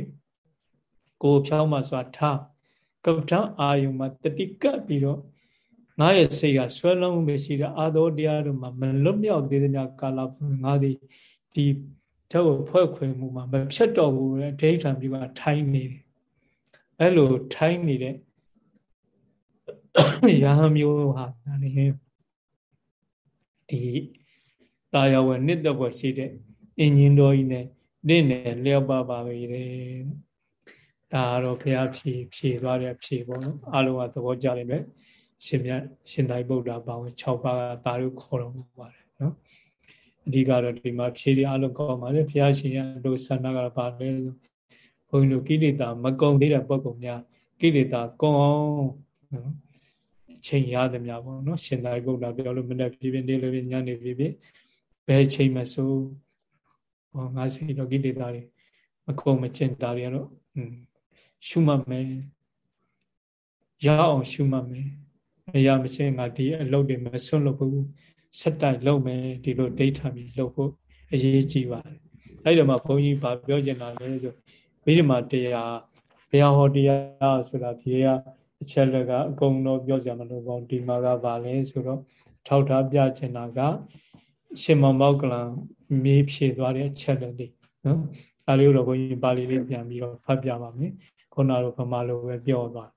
ကိုဖြောင်းမှစွာထားကပ္ပထအာယုံမှာတတိကပ်ပြီးတော့ ငါရဲ့စိတ်ကဆွဲလုံးမရှိတဲ့အာသောတရားတို့မှာမလွတ်မြောက်သေးတဲ့ကာလငါသည်ဒီထက်ကိုဖွဲ့ခွေမှုမှာမဖြတ်တော့ဘူးလေဒိဋ္ဌံပြီးမှထိုင်းနေတယ်အဲ့လိုထိုင်းနေတဲ့ရာမျိုးဟာလည်းဒီတာယာဝနှစ်သက်ဘွယ်ရှိတဲ့အင်ဂျင်တော်ကြီးနဲ့နေ့နဲ့လျောက်ပါပါပဲတဲ့ဒါကတော့ဘုရားဖြေဖြေသွားတဲ့ဖြေပေါ့နော်အလုံးကသဘောကျတယ်ပဲ ရှင်မြတ်ရှင်သာရိပုတ္တရာပါဝင်6ပါးကဒါတို့ခေါ်တော်မူပါတယ်နော်အဓိကတော့ဒီမှာဖြေရအလုံးကောင်းပါတယ်ဘုရားရှင်ရဲ့တို့ဆန္ဒကပါလဲဘုန်းကြီးတို့ကိလေသာမကုံသေးတဲ့ပုဂ္ဂိုလ်များကိလေသာကုံအောင်နော်ချိန်ရသမျှပေါ့နော်ရှင်သာရိပုတ္တရာပြောလို့မနေ့ပြပြနေ့လည်းညနေပြပြဘယ်ချိန်မှဆိုဟောငါစီတော့ကိလေသာတွေမကုံမကျင်တာတွေကတော့ရှုမှတ်မယ်ရအောင်ရှုမှတ်မယ် မရမချင်းငါဒီအလုပ်တွေမဆွတ်လို့ဘူးဆက်တိုက်လုပ်မယ်ဒီလိုဒိဋ္ဌာပြီးလုပ်ဖို့အရေးကြီးပါတယ်အဲ့ဒီမှာဘုန်းကြီးဗာပြောချင်တာလဲဆိုမိဓမ္မာတရားဘုရားဟောတရားဆိုတာဒီကအချက်လက်ကအကုန်တော့ပြောကြမလို့ပေါ့ဒီမှာကဗာလဲဆိုတော့ထောက်ထားပြချင်တာကရှင်မောင်မောက်ကလံမေးဖြေသွားတဲ့အချက်လက်တွေနော်အဲလိုတော့ဘုန်းကြီးပါဠိလေးပြန်ပြီးတော့ဖတ်ပြပါမယ်ခုနကတော့ဗမာလိုပဲပြောသွား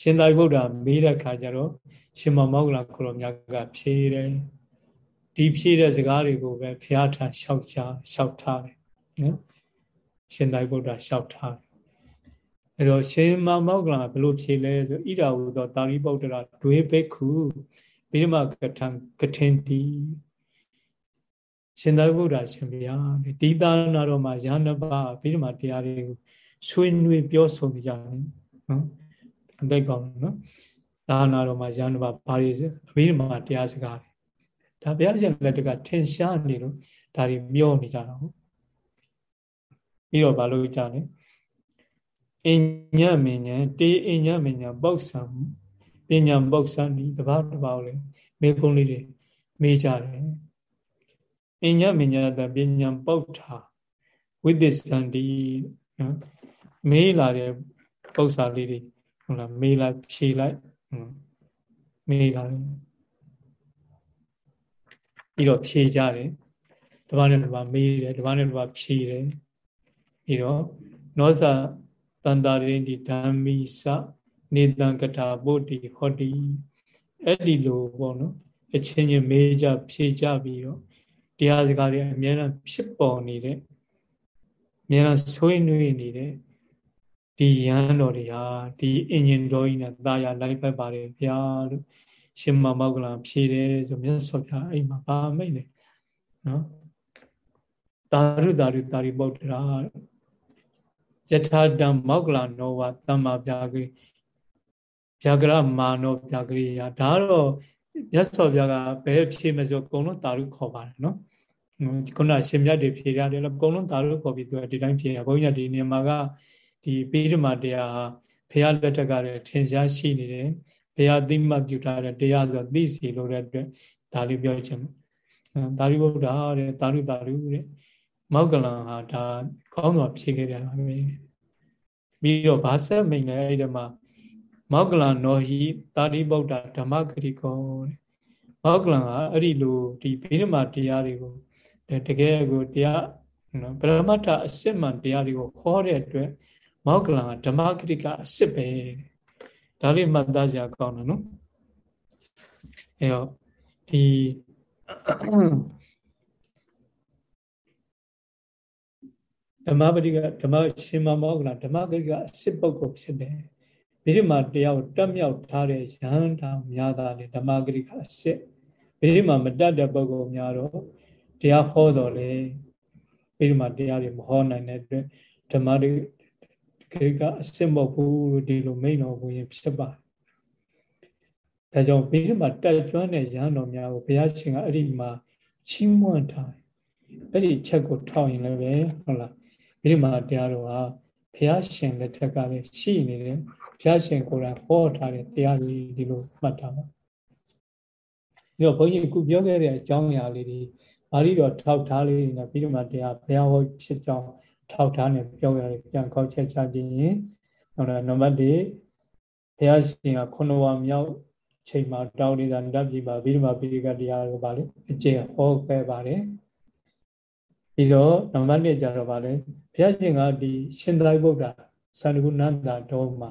ရှင်သာရိပုတ္တရာမေးတဲ့ခါကျတော့ရှင်မောင်မောက်ကလံကိုလိုမြတ်ကဖြေတယ်ဒီဖြေတဲ့စကားတွေကိုပဲဘုရားထံလျှောက်ချလျှောက်ထားတယ်နော်ရှင်သာရိပုတ္တရာလျှောက်ထားတယ်အဲ့တော့ရှင်မောင်မောက်ကလံဘယ်လိုဖြေလဲဆိုဣရာဟုသောတာရိပုတ္တရာဒွေဘိက္ခုဗိဓမကထံကထင်တီရှင်သာရိပုတ္တရာရှင်ဗျာဒီသာနာတော်မှာရဟန်းပါဗိဓမတရားတွေကိုဆွေးနွေးပြောဆိုကြတယ်နော် အသိကောင်းနော်သာနာတော်မှာရဟန်းပါဘာတွေဗိဓမတရားစကားတွေဒါဘုရားရှင်လက်တကထင်ရှားနေလို့ဒါတွေပြောနေကြတာဟုတ်ပြီးတော့ဘာလို့ကြားလဲအညမဉ္ဇဉ်တေအညမဉ္ဇဉ်ပု္ပ္ပံပညာပု္ပ္ပံဒီတပါးတပါးလေမေကုံးလေးတွေမေးကြတယ်အညမဉ္ဇတပညာပုဋ္ဌာဝိသစ္စန္တိနော်မေးလာတဲ့ပု္ပ္ပာလေးတွေ ဟုတ်လားမေးလိုက်ဖြေလိုက်မေးလာတယ်ပြီးတော့ဖြေကြတယ်တပါးနဲ့တပါးမေးတယ်တပါးနဲ့တပါးဖြေတယ်ပြီးတော့နောဇတန္တာရိတိဓမ္မိစနေတံကထာပုတ္တိဟောတိအဲ့ဒီလိုပေါ့နော်အချင်းချင်းမေးကြဖြေကြပြီးတော့တရားစကားတွေအများအားဖြစ်ပေါ်နေတဲ့အများအားဆွေးနွေးနေတဲ့ ဒီရန်တော်တွေဟာဒီအင်ဂျင်တော်ကြီးနဲ့တာယာလိုက်ပတ်ပါတယ်ဗျာလို့ရှင်မမောက္ကလဖြေတယ်ဆိုမြတ်စွာဘုရားအဲ့မှာဗာမိတ်လေနော်တာရုတာရုတာရိပုတ္တရာယထာတံမောက္ကလနောဝသမ္မာဗျာဂိဗျာကရမာနောဗျာဂရိယဒါတော့မြတ်စွာဘုရားကဘယ်ဖြေမဆိုအကုန်လုံးတာရုခေါ်ပါတယ်နော်ခုနရှင်မြတ်တွေဖြေရတယ်လို့အကုန်လုံးတာရုခေါ်ပြီးသူကဒီတိုင်းဖြေရဘုန်းကြီးဒီနေရာမှာက ဒီပိဋမတရားဟာဘုရားလက်ထက်ကလည်းထင်ရှားရှိနေတယ်ဘုရားသိမှပြုထားတဲ့တရားဆိုသိစီလို့တဲ့အတွက်ဒါလေးပြောချင်တယ်ဒါရိဗုဒ္ဓတဲ့တာရုတာရုတဲ့မောက္ကလံဟာဒါကောင်းစွာဖြေခဲ့တယ်ပါပဲပြီးတော့ဗာဆက်မိန်လည်းအဲ့ဒီမှာမောက္ကလံနောဟိတာရိဗုဒ္ဓဓမ္မဂရိကောတဲ့မောက္ကလံဟာအဲ့ဒီလိုဒီဘိဓမ္မာတရားတွေကိုတကယ်ကိုတရားနော်ပရမတ္ထအစစ်မှန်တရားတွေကိုဟောတဲ့အတွက် မောက္ကလံကဓမ္မဂရိကအစစ်ပဲဒါလေးမှတ်သားစရာကောင်းတယ်နော်အဲတော့ဒီဓမ္မပတိကဓမ္မရှင်မမောက္ကလဓမ္မဂရိကအစစ်ပုဂ္ဂိုလ်ဖြစ်တယ်ဒီမှာတရားကိုတက်မြောက်ထားတဲ့ရဟန္တာများသားလေဓမ္မဂရိကအစစ်ဒီမှာမတတ်တဲ့ပုဂ္ဂိုလ်များတော့တရားဟောတော်လေဒီမှာတရားတွေမဟောနိုင်တဲ့အတွက်ဓမ္မတွေ ခေကအစစ်မဟုတ်ဘူးလို့ဒီလိုမိန်တော်ဘုရင်ဖြစ်ပါတယ်။ဒါကြောင့်ဘေးမှာတက်ကျွမ်းတဲ့ရဟန်းတော်များကိုဘုရားရှင်ကအဲ့ဒီမှာချီးမွမ်းထားတယ်။အဲ့ဒီချက်ကိုထောက်ရင်လည်းပဲဟုတ်လား။ဘေးမှာတရားတော်ဟာဘုရားရှင်လက်ထက်ကလည်းရှိနေတယ်။ဘုရားရှင်ကိုယ်တိုင်ဟောထားတဲ့တရားကြီးဒီလိုမှတ်ထားပါ။ဒီတော့ဘုန်းကြီးခုပြောခဲ့တဲ့အကြောင်းအရာလေးတွေပါဠိတော်ထောက်ထားလေးတွေနဲ့ပြီးတော့မှတရားဘုရားဟောဖြစ်ကြောင်း ထောက်ထားနေပြောရတယ်ပြန်ခေါက်ချက်ချခြင်းရင်ဟောနံပါတ်၄ဘုရားရှင်ကခုနဝမြောက်ချိန်မှာတောင်းနေတာဓာတ်ပြည်မှာဗိဓမာပိရိကတရားကိုပါလေအကျင့်ဟောခဲ့ပါတယ်ပြီးတော့နံပါတ်၄ကျတော့ပါလေဘုရားရှင်ကဒီရှင်သာရိပုတ္တရာသန္တကုဏန္တာတော်မှာ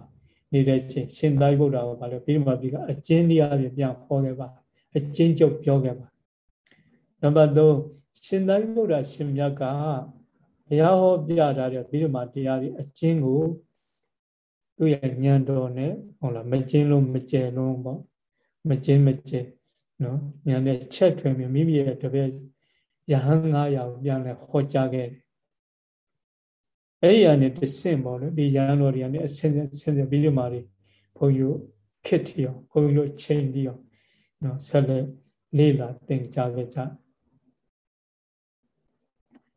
နေတဲ့ချိန်ရှင်သာရိပုတ္တရာကိုပါလေဗိဓမာပိကအကျင့်တရားတွေပြန်ဟောခဲ့ပါအကျင့်ချုပ်ပြောခဲ့ပါနံပါတ်3ရှင်သာရိပုတ္တရာရှင်မြတ်က တရားဟောပြထားတဲ့ပြီးတော့မှတရားတွေအကျဉ်းကိုသူ့ရဲ့ဉာဏ်တော်နဲ့ဟုတ်လားမကျဉ်းလို့မကျယ်လုံးပေါ့မကျဉ်းမကျယ်နော်ဉာဏ်နဲ့ချက်ထွင်ပြီးမိမိရဲ့တပည့်ယဟန်900ကိုပြန်လဲဟောကြားခဲ့တယ်အဲ့ဒီအနေနဲ့တဆင့်ပေါ့လေဒီယဟန်တော်တွေကနေအဆင့်ဆင့်ပြီးတော့မှတွေဘုန်းကြီးခစ်ထီအောင်ဘုန်းကြီးတို့ချိန်ပြီးအောင်နော်ဆက်လက်လေ့လာသင်ကြားခဲ့ကြ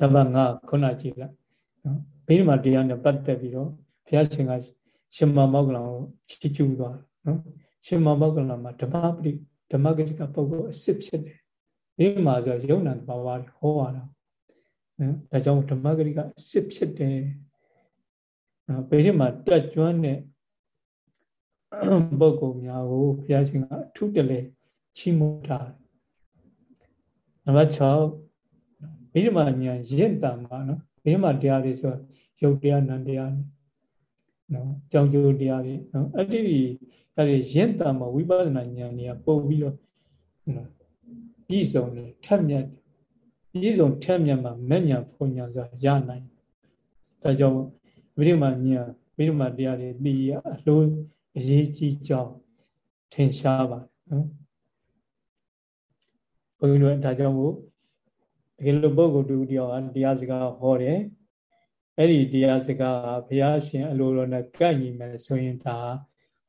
နံပါတ်5ခုနကြည့်လိုက်နော်ဘိဓမ္မာတရားနဲ့ပတ်သက်ပြီးတော့ဘုရားရှင်ကရှင်မမောက္ကလံကိုချီးကျူးသွားနော်ရှင်မမောက္ကလံမှာဓမ္မပတိဓမ္မဂတိကပုဂ္ဂိုလ်အစစ်ဖြစ်တယ်ဒီမှာဆိုယုံနာတဘာဝဟောရတာနော်ဒါကြောင့်ဓမ္မဂတိကအစစ်ဖြစ်တယ်နော်ဘိဓမ္မာတက်ကျွမ်းတဲ့ပုဂ္ဂိုလ်များကိုဘုရားရှင်ကအထုတလဲချီးမွမ်းထားတယ်နံပါတ်6 မိဓမ္မညာရင့်တံပါနော်မိဓမ္မတရားတွေဆိုရုပ်တရားနံတရားနော်ကြောင်းကျိုးတရားတွေနော်အဲ့ဒီအဲ့ဒီရင့်တံမှာဝိပဿနာဉာဏ်တွေကပို့ပြီးတော့နော်ပြည့်စုံတယ်ထက်မြက်ပြည့်စုံထက်မြက်မှာမဲ့ညာဖွညာဆိုတာရနိုင်ဒါကြောင့်မိဓမ္မညာမိဓမ္မတရားတွေသိရအလို့အရေးကြီးကြောင်းထင်ရှားပါနော်ဘုန်းကြီးတို့ဒါကြောင့်မို့ တကယ်လို့ပုဂ္ဂိုလ်တူတယောက်ကတရားစကားဟောတယ်အဲ့ဒီတရားစကားကဘုရားရှင်အလိုတော်နဲ့ကန့်ညီမယ်ဆိုရင်ဒါ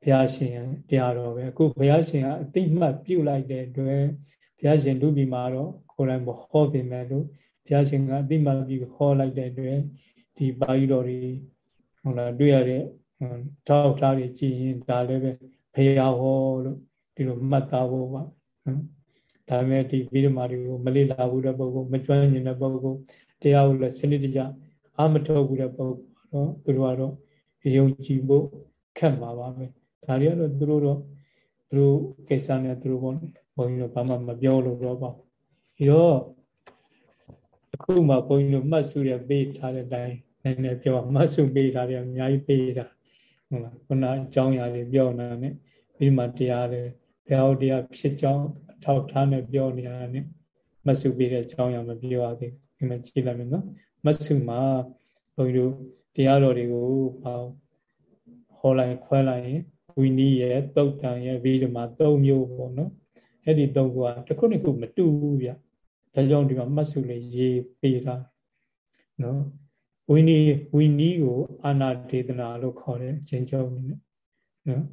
ဘုရားရှင်တရားတော်ပဲအခုဘုရားရှင်ကအတိမတ်ပြုလိုက်တဲ့အတွက်ဘုရားရှင်လူပြည်မှာတော့ကိုယ်တိုင်မဟောပြင်မဲ့လို့ဘုရားရှင်ကအတိမတ်ပြုဟောလိုက်တဲ့အတွက်ဒီပါဠိတော်တွေဟုတ်လားတွေ့ရတဲ့ထောက်ထားတွေကြည်ရင်ဒါလည်းပဲဘုရားဟောလို့ဒီလိုမှတ်သားဖို့ပါနော် ဒါပေမဲ့ဒီဗိဓမာတွေကိုမလေ့လာဘူးတဲ့ပုဂ္ဂိုလ်မကျွမ်းကျင်တဲ့ပုဂ္ဂိုလ်တရားကိုလည်းစနစ်တကျအာမထုတ်ဘူးတဲ့ပုဂ္ဂိုလ်တော့သူတို့ကတော့ယုံကြည်ဖို့ခက်မှာပါပဲဒါတွေကတော့သူတို့တော့သူတို့ကိစ္စနဲ့သူတို့ဘောဘုန်းကြီးတို့ဘာမှမပြောလို့တော့ပါဒီတော့အခုမှဘုန်းကြီးတို့မှတ်စုရပေးထားတဲ့အတိုင်းနည်းနည်းပြောမှတ်စုပေးထားတယ်အများကြီးပေးတာဟုတ်လားခုနအကြောင်းအရာတွေပြောနေတာ ਨੇ ပြီးမှတရားတွေဘယ်ဟောတရားဖြစ်ကြောင်းအ ထောက်ထားနဲ့ပြောနေတာ ਨੇ မှတ်စုပေးတဲ့အကြောင်းအရာမပြောရသေးဘူးဒီမှာကြည့်လိုက်မယ်နော်မှတ်စုမှာဘုန်းကြီးတို့တရားတော်တွေကိုဟောဟောလိုက်ခွဲလိုက်ရင်ဝီနီးရဲ့တုတ်တန်ရဲ့ဗီဒီမာ၃မျိုးပေါ့နော်အဲ့ဒီ၃ခုကတစ်ခုတစ်ခုမတူဘူးဗျဒါကြောင့်ဒီမှာမှတ်စုလေးရေးပေးတာနော်ဝီနီးဝီနီးကိုအာနာဒေသနာလို့ခေါ်တယ်ကျင့်ကြုံနေနော်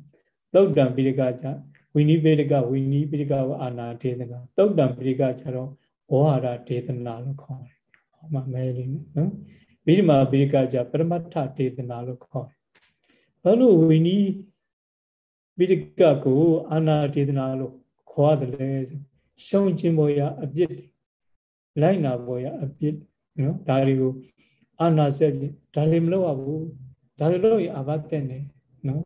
တုတ်တန်ပိရိကကြ ဝီနီးပိရိကဝီနီးပိရိကဝအာနာဒေသနာတုတ်တန်ပိရိကကြတော့ဝဟာရဒေသနာလို့ခေါ်တယ်ဟောမှမဲလေးနော်ဗိဓမာပိရိကကြပရမတ္ထဒေသနာလို့ခေါ်တယ်ဘာလို့ဝီနီးပိရိကကိုအာနာဒေသနာလို့ခေါ်ရတယ်လဲရှုံးခြင်းပေါ်ရအပြစ်လိုက်နာပေါ်ရအပြစ်နော်ဒါတွေကိုအာနာဆက်ပြီးဒါတွေမလုပ်ရဘူးဒါတွေလုပ်ရင်အာဘတ်တဲ့နေနော်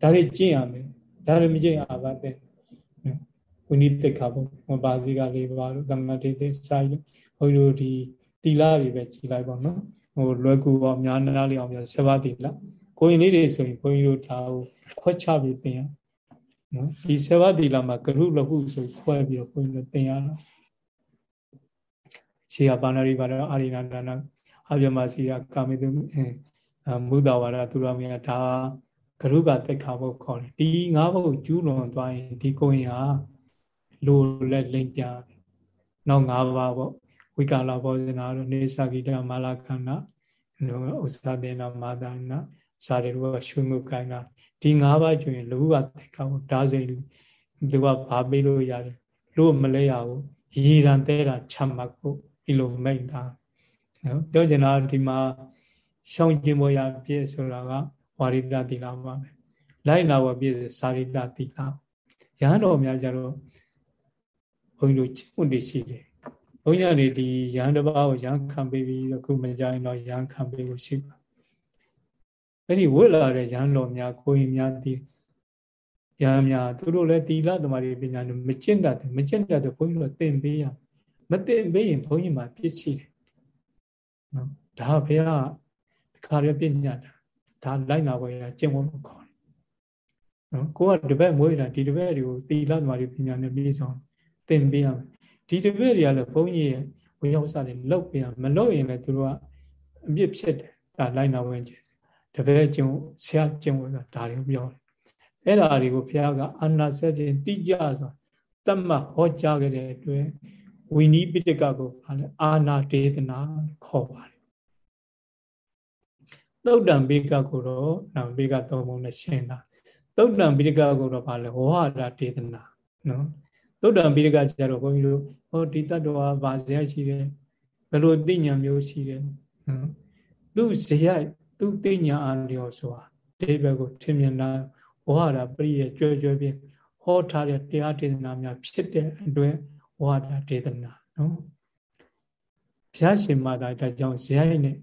ဒါတွေကျင့်ရမယ် ဒါတွေမကျင့်အာဘတ်တဲ့နော်ဝိနိတ္ခဘုမပါစီကလေးပါလို့သမတိသိစာရဘုန်းကြီးတို့ဒီတီလာတွေပဲကြည်လိုက်ပါနော်ဟိုလွယ်ကူအောင်များနားလေးအောင်ပြောဆဘာတီလာကိုရင်လေးတွေဆိုရင်ဘုန်းကြီးတို့ဒါကိုခွက်ချပြီးသင်ရနော်ဒီဆဘာတီလာမှာဂရုလဟုဆိုခွဲပြီးတော့ဘုန်းကြီးတို့သင်ရတော့ရှေးကပါဏာရိပါဒအာရိနာဒါနာအပြမစီကကာမိတုမုဒ္ဒဝါဒသူတော်မြတ်ဒါ ဂရုကတက်ခါဖို့ခေါ်တယ်ဒီငါးဘုတ်ကျူးလွန်သွားရင်ဒီကိုရင်ဟာလိုလက်လိမ့်ပြနောက်ငါးပါးပေါ့ဝိကာလဘောဇနာတို့နေသကိတမာလခန္ဓာဥစ္စာတေနမာဒနာစာတွေကရွှေမှုကိုင်းတာဒီ၅ပါးကျွင်လူကတက်ခါဖို့ဒါဆိုရင်သူကဘာပေးလို့ရတယ်လို့မလဲရဘူးရေရန်တဲတာချမှတ်ဖို့ဒီလိုမိတ်တာနော်ပြောချင်တာဒီမှာရှောင်းကျင်ပေါ်ရပြည့်ဆိုတာက ဝါရိတတိလာပါပဲလိုက်နာဝပြည့်စာရိတတိလာရဟန်းတော်များကြတော့ဘုန်းကြီးတို့ချစ်မှုတွေရှိတယ်ဘုန်းကြီးတွေဒီရဟန်းတစ်ပါးကိုရဟန်းခံပေးပြီးအခုမကြရင်တော့ရဟန်းခံပေးလို့ရှိပါအဲ့ဒီဝိလာတဲ့ရဟန်းတော်များကိုရင်များဒီရဟန်းများသူတို့လည်းတီလာသမารီပညာနဲ့မကျင့်တတ်တယ်မကျင့်တတ်တဲ့ဘုန်းကြီးတို့သင်ပေးရမသင်ပေးရင်ဘုန်းကြီးမှာပြစ်ရှိတယ်နော်ဒါဘုရားတခါရပြညတ်တာ ဒါလိုက်နာဘွယ်ရကျင့်ဝတ်လို့ခေါ်တယ်နော်ကိုကတပည့်မွေးတာဒီတပည့်တွေကိုတီလာသမารီပညာနဲ့ပြည့်စုံသင်ပေးရမယ်ဒီတပည့်တွေကလည်းဘုန်းကြီးရဲ့ဝိရောက်စားတွေလောက်ပေးရမလောက်ရင်လည်းသူတို့ကအပြစ်ဖြစ်တယ်ဒါလိုက်နာဝင်ကျေတပည့်ကျင့်ဆရာကျင့်ဝတ်တာဒါတွေပြောတယ်အဲ့ဒါတွေကိုဘုရားကအာနာစက်တင်တိကျဆိုတတ်မှဟောကြားခဲ့တဲ့အတွက်ဝိနည်းပိဋကကိုဘာလဲအာနာဒေသနာခေါ်ပါတယ် သုတ်တံပိဋကကိုတော့နာပိဋကသုံးပုံနဲ့ရှင်းတာသုတ်တံပိဋကကိုတော့ဘာလဲဝဟရာဒေသနာနော်သုတ်တံပိဋကကျတော့ဘုန်းကြီးတို့ဟောဒီတတ္တဝါဘာဇယရှိတယ်ဘယ်လိုသိဉာဏ်မျိုးရှိတယ်နော်သူဇယသူသိဉာဏ်အားလျော်ဆိုတာဒီဘက်ကိုထင်မြင်လာဝဟရာပရိယကြွယ်ကြွယ်ပြဟောထားတဲ့တရားဒေသနာများဖြစ်တဲ့အတွက်ဝါဒဒေသနာနော်ဘုရားရှင်မသာဒါကြောင့်ဇယိုက်နဲ့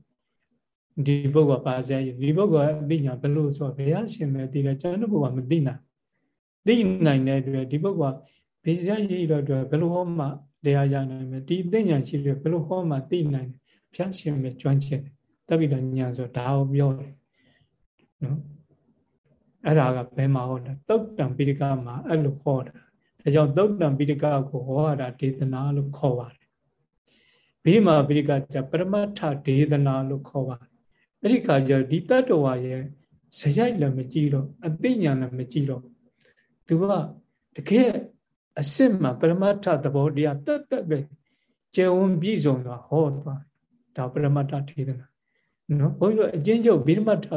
ဒီပုဂ္ဂိုလ်ပါစေဒီပုဂ္ဂိုလ်အသိညာဘယ်လိုဆိုဘယ်ရရှင်ပဲသိတယ်ကျွန်တော်ကမသိနိုင်သိနိုင်တဲ့အတွက်ဒီပုဂ္ဂိုလ်ကဘေးစားရှိတော့အတွက်ဘယ်လိုဟောမှတရားရနိုင်မယ်ဒီသိညာရှိတယ်ဘယ်လိုဟောမှသိနိုင်ဖျားရှင်ပဲကျွမ်းကျင်တယ်တပိတညာဆိုဒါကိုပြောတယ်နော်အဲ့ဒါကဘယ်မှာဟောတာသုတ်တံပိဋကမှာအဲ့လိုဟောတာဒါကြောင့်သုတ်တံပိဋကကိုဟောတာဒေသနာလို့ခေါ်ပါတယ်ဘိမာပိဋကကြပရမတ္ထဒေသနာလို့ခေါ်ပါတယ် အဲ့ဒီခါကျဒီတတ္တဝါရဲ့ဇယိုက်လည်းမကြည့်တော့အသိဉာဏ်လည်းမကြည့်တော့သူကတကယ်အစစ်မှာပရမတ္ထသဘောတရားတတ်တတ်ပဲကျေဝံပြည့်စုံစွာဟောသွားဒါပရမတ္ထဒေသနာနော်ဘုန်းကြီးတို့အချင်းချုပ်ဗိဓမတ္ထ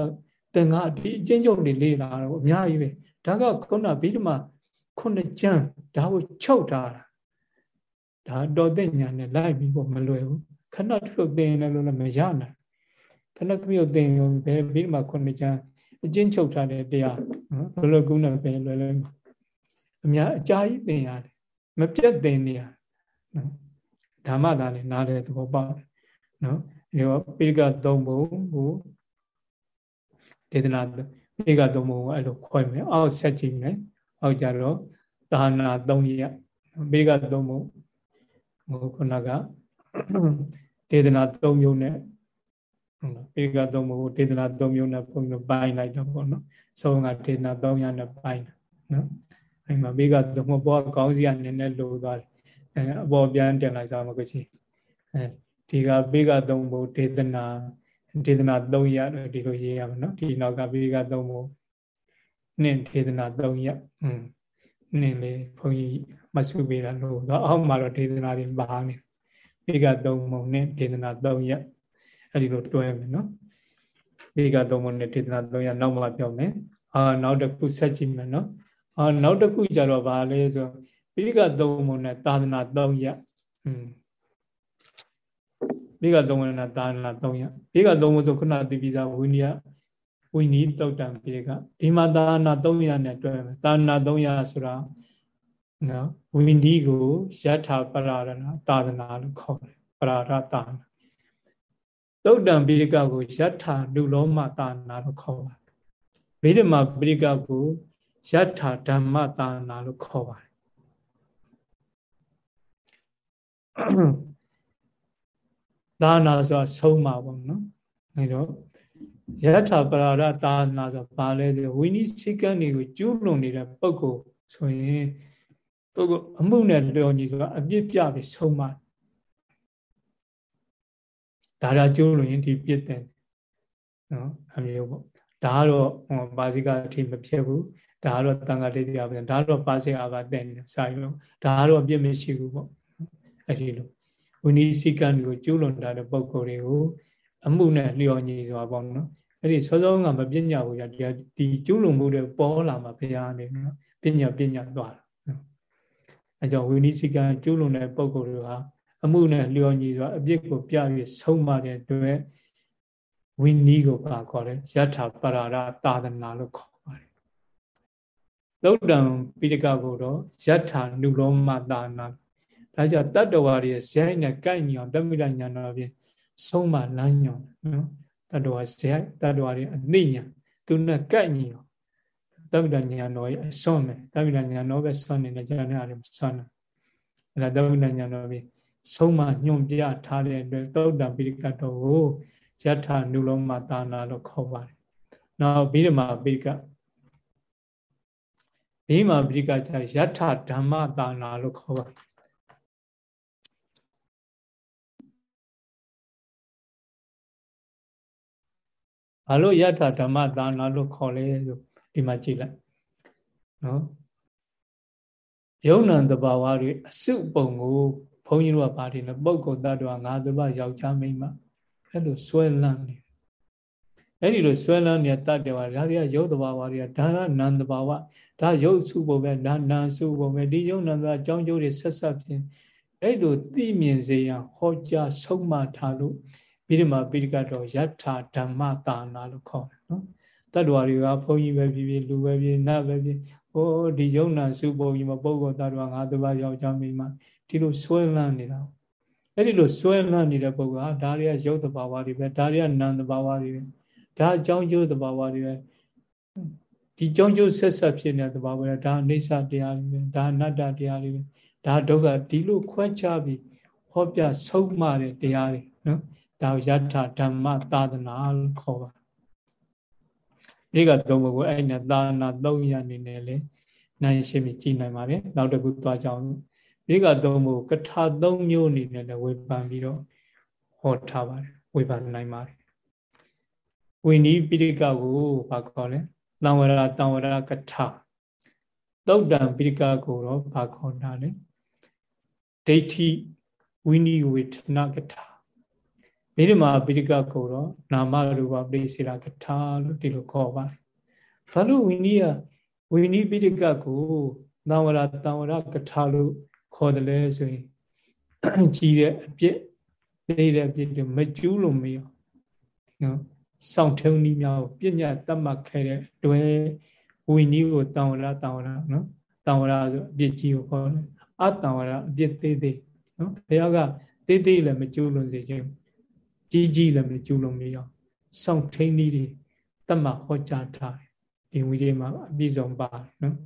သင်္ဃဒီအချင်းချုပ်တွေလေးလာတော့အများကြီးပဲဒါကခုနဗိဓမခုနှစ်ကျမ်းဒါကိုချုပ်ထားတာဒါတော်တဲ့ညာနဲ့လိုက်ပြီးတော့မလွယ်ဘူးခဏထုတ်သင်တယ်လို့လည်းမရနိုင် ခဏခပြုတ်သင်ရုံပဲဗိဓမခုနှစ်ကျမ်းအချင်းချုပ်ထားတဲ့တရားနော်ဘယ်လိုကုန်းနဲ့ပဲလွယ်လွယ်အများအကြာကြီးသင်ရတယ်မပြတ်သင်နေရနော်ဓမ္မသာလည်းနားတဲ့သဘောပေါက်နော်ဒီတော့ပိဋကသုံးပုံကိုဒေသနာပိဋကသုံးပုံကိုအဲ့လိုခွဲမယ်အောက်ဆက်ကြည့်မယ်အောက်ကြတော့သာနာ၃ရက်ပိဋကသုံးပုံဟိုခုနကဒေသနာ၃မျိုးနဲ့ဟုတ်လား ပိဋကသုံးပုံကိုဒေသနာ၃မျိုးနဲ့ပုံမျိုးပိုင်းလိုက်တော့ပေါ့နော်ဆုံးကဒေသနာ၃ရက်နဲ့ပိုင်းနော်အဲ့မှာပိဋကသုံးပုံပေါ်ကောင်းစီကနည်းနည်းလိုသွားတယ်အဲအပေါ်ပြန်တင်လိုက်စားမှာကိုချင်းအဲဒီကပိကသုံးဖို့ဒေသနာဒေသနာ3ရက်ဒီလိုရေးရမှာနော်ဒီနောက်ကပိကသုံးဖို့နင့်ဒေသနာ3ရက်อืมနင့်လေဘုန်းကြီးမဆုပေးတာလို့တော့အောက်မှာတော့ဒေသနာတွေပါနေပိကသုံးဖို့နင့်ဒေသနာ3ရက် အဲ့ဒီလိုတွဲမယ်နော်ပိကသုံးဖို့နင့်ဒေသနာ3ရက်နောက်မှပြောမယ်အာနောက်တစ်ခုဆက်ကြည့်မယ်နော်အာနောက်တစ်ခုကြတော့ဗာလဲဆိုပိကသုံးဖို့နဲ့သာသနာ3ရက်อืมဘေကသုံးဝနာသာနာ300ဘေကသုံးဝဆိုခုနတိပိစာဝိနည်းဝိနည်းတုတ်တံဘေကဒီမှာသာနာ300နဲ့တွဲမယ်သာနာ300ဆိုတာနော်ဝိနည်းကိုယထာပရရဏသာသနာလို့ခေါ်တယ်ပရရသာနာ တုတ်တံပိရိကကိုယထာလူလောမသာနာလို့ခေါ်ပါတယ်ဗိဓမာပိရိကကိုယထာဓမ္မသာနာလို့ခေါ်ပါတယ်သာနာဆိုတာဆုံးမှာပေါ့နော်အဲတော့ယထာပရာရသာနာဆိုဘာလဲဆိုဝိနည်းစိကံတွေကိုကျူးလွန်နေတဲ့ပုဂ္ဂိုလ်ဆိုရင်ပုဂ္ဂိုလ်အမှုနဲ့လျော်ညီဆိုတာအပြစ်ပြပြီးဆုံးမှာ ဒါဒါကျူးလွန်ရင်ဒီပြစ်တယ်နော်အမျိုးပေါ့ဒါကတော့ပါစီကအထိမဖြစ်ဘူးဒါကတော့တန်ခါတိတိအပြင်ဒါတော့ပါစီအာကတဲ့နေစာရုံဒါကတော့အပြစ်မရှိဘူးပေါ့အဲ့ဒီလိုဝိနည်းစည်းကမ်းတွေကိုကျူးလွန်တာတဲ့ပုံကိုယ်တွေကိုအမှုနဲ့လျော်ညီစွာပေါ့နော်အဲ့ဒီစောစောကမပြညာဘူးကြဒီကျူးလွန်မှုတွေပေါ်လာမှာဘုရားနေနော်ပညာပညာသွားတာနော်အဲကြောင့်ဝိနည်းစည်းကမ်းကျူးလွန်တဲ့ပုံကိုယ်တွေဟာ အမှုနဲ့လျော်ညီစွာအပြစ်ကိုပြပြီးဆုံးမတဲ့အတွက်ဝိနည်းကိုပါခေါ်တယ်ယထာပရာရသာသနာလို့ခေါ်ပါတယ်သုတ်တံပိဋကကိုတော့ယထာနုလောမသာနာဒါကြောင့်တတ္တဝါတွေဇယိုက်နဲ့ကိုက်ညီအောင်တမိတညာတော်ဖြင့်ဆုံးမလမ်းညွန်နော်တတ္တဝါဇယိုက်တတ္တဝါတွေအနိညာသူနဲ့ကိုက်ညီအောင်တမိတညာတော်ရဲ့အစွန်းမယ်တမိတညာတော်ပဲစွန့်နေတဲ့ကြာနေရတယ်စွန့်တယ်အဲ့ဒါတမိတညာတော်ဖြင့် ဆုံးမညွန်ပြထားတဲ့အတွက်သုတ်တံပိဋကတော်ကိုယထာနုလောမသာနာလို့ခေါ်ပါတယ်။နောက်ဗိဓမာပိဋကဗိဓမာပိဋကကျယထာဓမ္မသာနာလို့ခေါ်ပါတယ်ဘာလို့ယထာဓမ္မသာနာလို့ခေါ်လဲဆိုဒီမှာကြည့်လိုက်နော်ယုံနံတဘာဝတွေအစုပုံကို ဘုန်းကြီးတို့ကပါတယ်နော်ပုဂ္ဂိုလ်တ attva ငါတဘာယောက်ျားမိန်းမအဲ့လိုဆွဲလန်းနေအဲ့ဒီလိုဆွဲလန်းနေတဲ့တ attva ဒါတွေကယုတ်တဘာဝတွေကဒါကနံတဘာဝဒါယုတ်စုပုံပဲဒါနံစုပုံပဲဒီယုံနံကအကြောင်းကျိုးတွေဆက်ဆက်ဖြင့်အဲ့လိုသိမြင်စေရန်ဟောကြားဆုံးမထားလို့ပြီးဒီမှာပိဋကတော်ယထာဓမ္မတာနာလို့ခေါ်တယ်နော်တတ္တဝါတွေကဘုန်းကြီးပဲဖြစ်ဖြစ်လူပဲဖြစ်နတ်ပဲဖြစ်ဟိုဒီယုံနာစုပုံကြီးမှာပုဂ္ဂိုလ်တ attva ငါးပါးယောက်ျားမိန်းမ ဒီလိုဆွဲလန်းနေတာအဲ့ဒီလိုစွဲလန်းနေတဲ့ပုဂ္ဂိုလ်ဟာဒါတွေကရုပ်တဘာဝတွေပဲဒါတွေကနာမ်တဘာဝတွေပဲဒါအကြောင်းကျိုးတဘာဝတွေပဲဒီကြောင်းကျိုးဆက်ဆက်ဖြစ်နေတဲ့တဘာဝတွေဒါအိဋ္ဌတရားတွေပဲဒါအနတ္တတရားတွေပဲဒါဒုက္ခဒီလိုခွဲခြားပြီးဟောပြဆုံးမတဲ့တရားတွေနော်ဒါယထာဓမ္မသာသနာလို့ခေါ်ပါဒီကသုံးပုဂ္ဂိုလ်အဲ့နဲ့သာသနာ၃ရအနေနဲ့လေနိုင်ရှင်းပြီးကြည်နိုင်ပါတယ်နောက်တစ်ခုသွားကြအောင် ဒီကသုံးပုဂ္ဂိုလ်ကထာ၃မျိုးအနေနဲ့လည်းဝေဖန်ပြီးတော့ဟောထားပါတယ်ဝေဖန်နိုင်ပါတယ်ဝိနည်းပိဋကကိုဘာခေါ်လဲတံဝရတံဝရကထာသုတ်တံပိဋကကိုတော့ဘာခေါ်တာလဲဒိဋ္ဌိဝိနိဝေထနကထာမိဓမ္မာပိဋကကိုတော့နာမရူပပိစေရကထာလို့ဒီလိုခေါ်ပါတယ်ဘာလို့ဝိနိယဝိနိပိဋကကိုသံဝရသံဝရကထာလို့ ခေါ်တယ်လဲဆိုရင်ကြီးတဲ့အပြစ်သေးတဲ့အပြစ်တွေမကျူးလို့မရနော်စောင့်ထုံနည်းများကိုပညာတတ်မှတ်ခဲ့တဲ့တွဲဝိနည်းကိုတံဝရတံဝရနော်တံဝရဆိုအပြစ်ကြီးကိုခေါ်တယ်အတံဝရအပြစ်သေးသေးနော်ဘုရားကသေးသေးလည်းမကျူးလွန်စေခြင်းကြီးကြီးလည်းမကျူးလွန်မရစောင့်ထိန်နည်းတွေတတ်မှတ်ဟောကြားထားတယ်ဒီဝိရိယမှာအပြည့်စုံပါတယ်နော်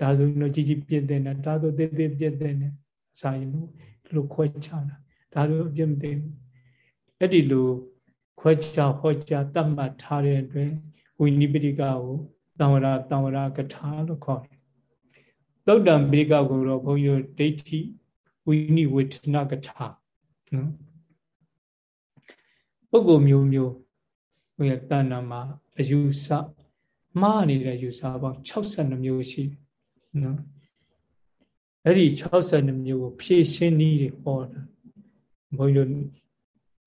ဒါဆိုရင်တော့ကြီးကြီးပြည့်တဲ့နဲ့ဒါဆိုသေးသေးပြည့်တဲ့နဲ့စာရင်လို့ဒီလိုခွဲခြားတာဒါလိုအပြည့်မသိဘူးအဲ့ဒီလိုခွဲခြားဟောကြားတတ်မှတ်ထားတဲ့အတွက်ဝိနိပတိကကိုတံဝရတံဝရကထာလို့ခေါ်တယ်သုတ်တံပိကကိုတော့ဘုန်းကြီးတို့ဒိဋ္ဌိဝိနိဝေထနကထာနော်ပုဂ္ဂိုလ်မျိုးမျိုးဟိုရတဏ္ဍာမှာအယူဆမှားနေတဲ့ယူဆပေါင်း62မျိုးရှိ နော်အဲ့ဒီ62မျိုးကိုဖြည့်ရှင်းနည်းတွေဟောတာဘုန်းကြီးတို့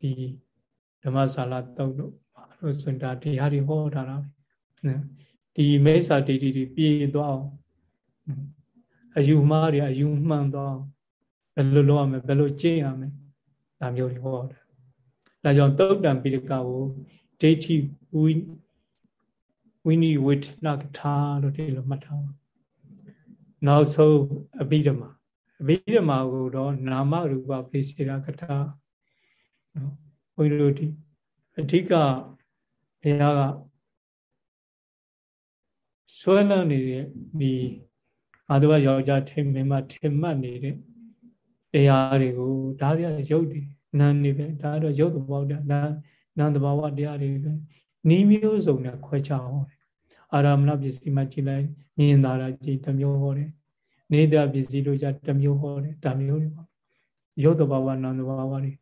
ဒီဓမ္မဆာလာတုတ်တို့ဘာလို့ဆိုဒါတရားတွေဟောထားတာနော်ဒီမိစ္ဆာဒိဋ္ဌိတွေပြေသွားအောင်အယူမှားတွေအယူမှန်သွားဘယ်လိုလုပ်ရမလဲဘယ်လိုကျင့်ရမလဲဒါမျိုးတွေဟောတယ်ဒါကြောင့်သုတ်တံပိဋကကိုဒိဋ္ဌိဝိဝိနိဝိထနကထာလို့ဒီလိုမှတ်ထားပါ နောက်ဆုံးအဘိဓမ္မာအဘိဓမ္မာကိုတော့နာမရူပပိစေရကထာနော်ဘုန်းကြီးတို့ဒီအဓိကဘုရားကဆွဲလန်းနေတဲ့ဒီအာသဝယောက်ျားထိမင်းမထင်မှတ်နေတဲ့တရားတွေကိုဒါတွေကရုပ်တွေနာနေပဲဒါတော့ရုပ်သဘောတရားနာနာသဘာဝတရားတွေပဲနီးမျိုးစုံနဲ့ခွဲခြားဟောတယ် အာရမဏပစ္စည်းမှကြည့်လိုက်မြင်သာတာကြည့်တစ်မျိုးဟောတယ်နေတာပစ္စည်းတို့ကြတစ်မျိုးဟောတယ်ဒါမျိုးတွေပေါ့ရုပ်သဘာဝနာသဘာဝတွေ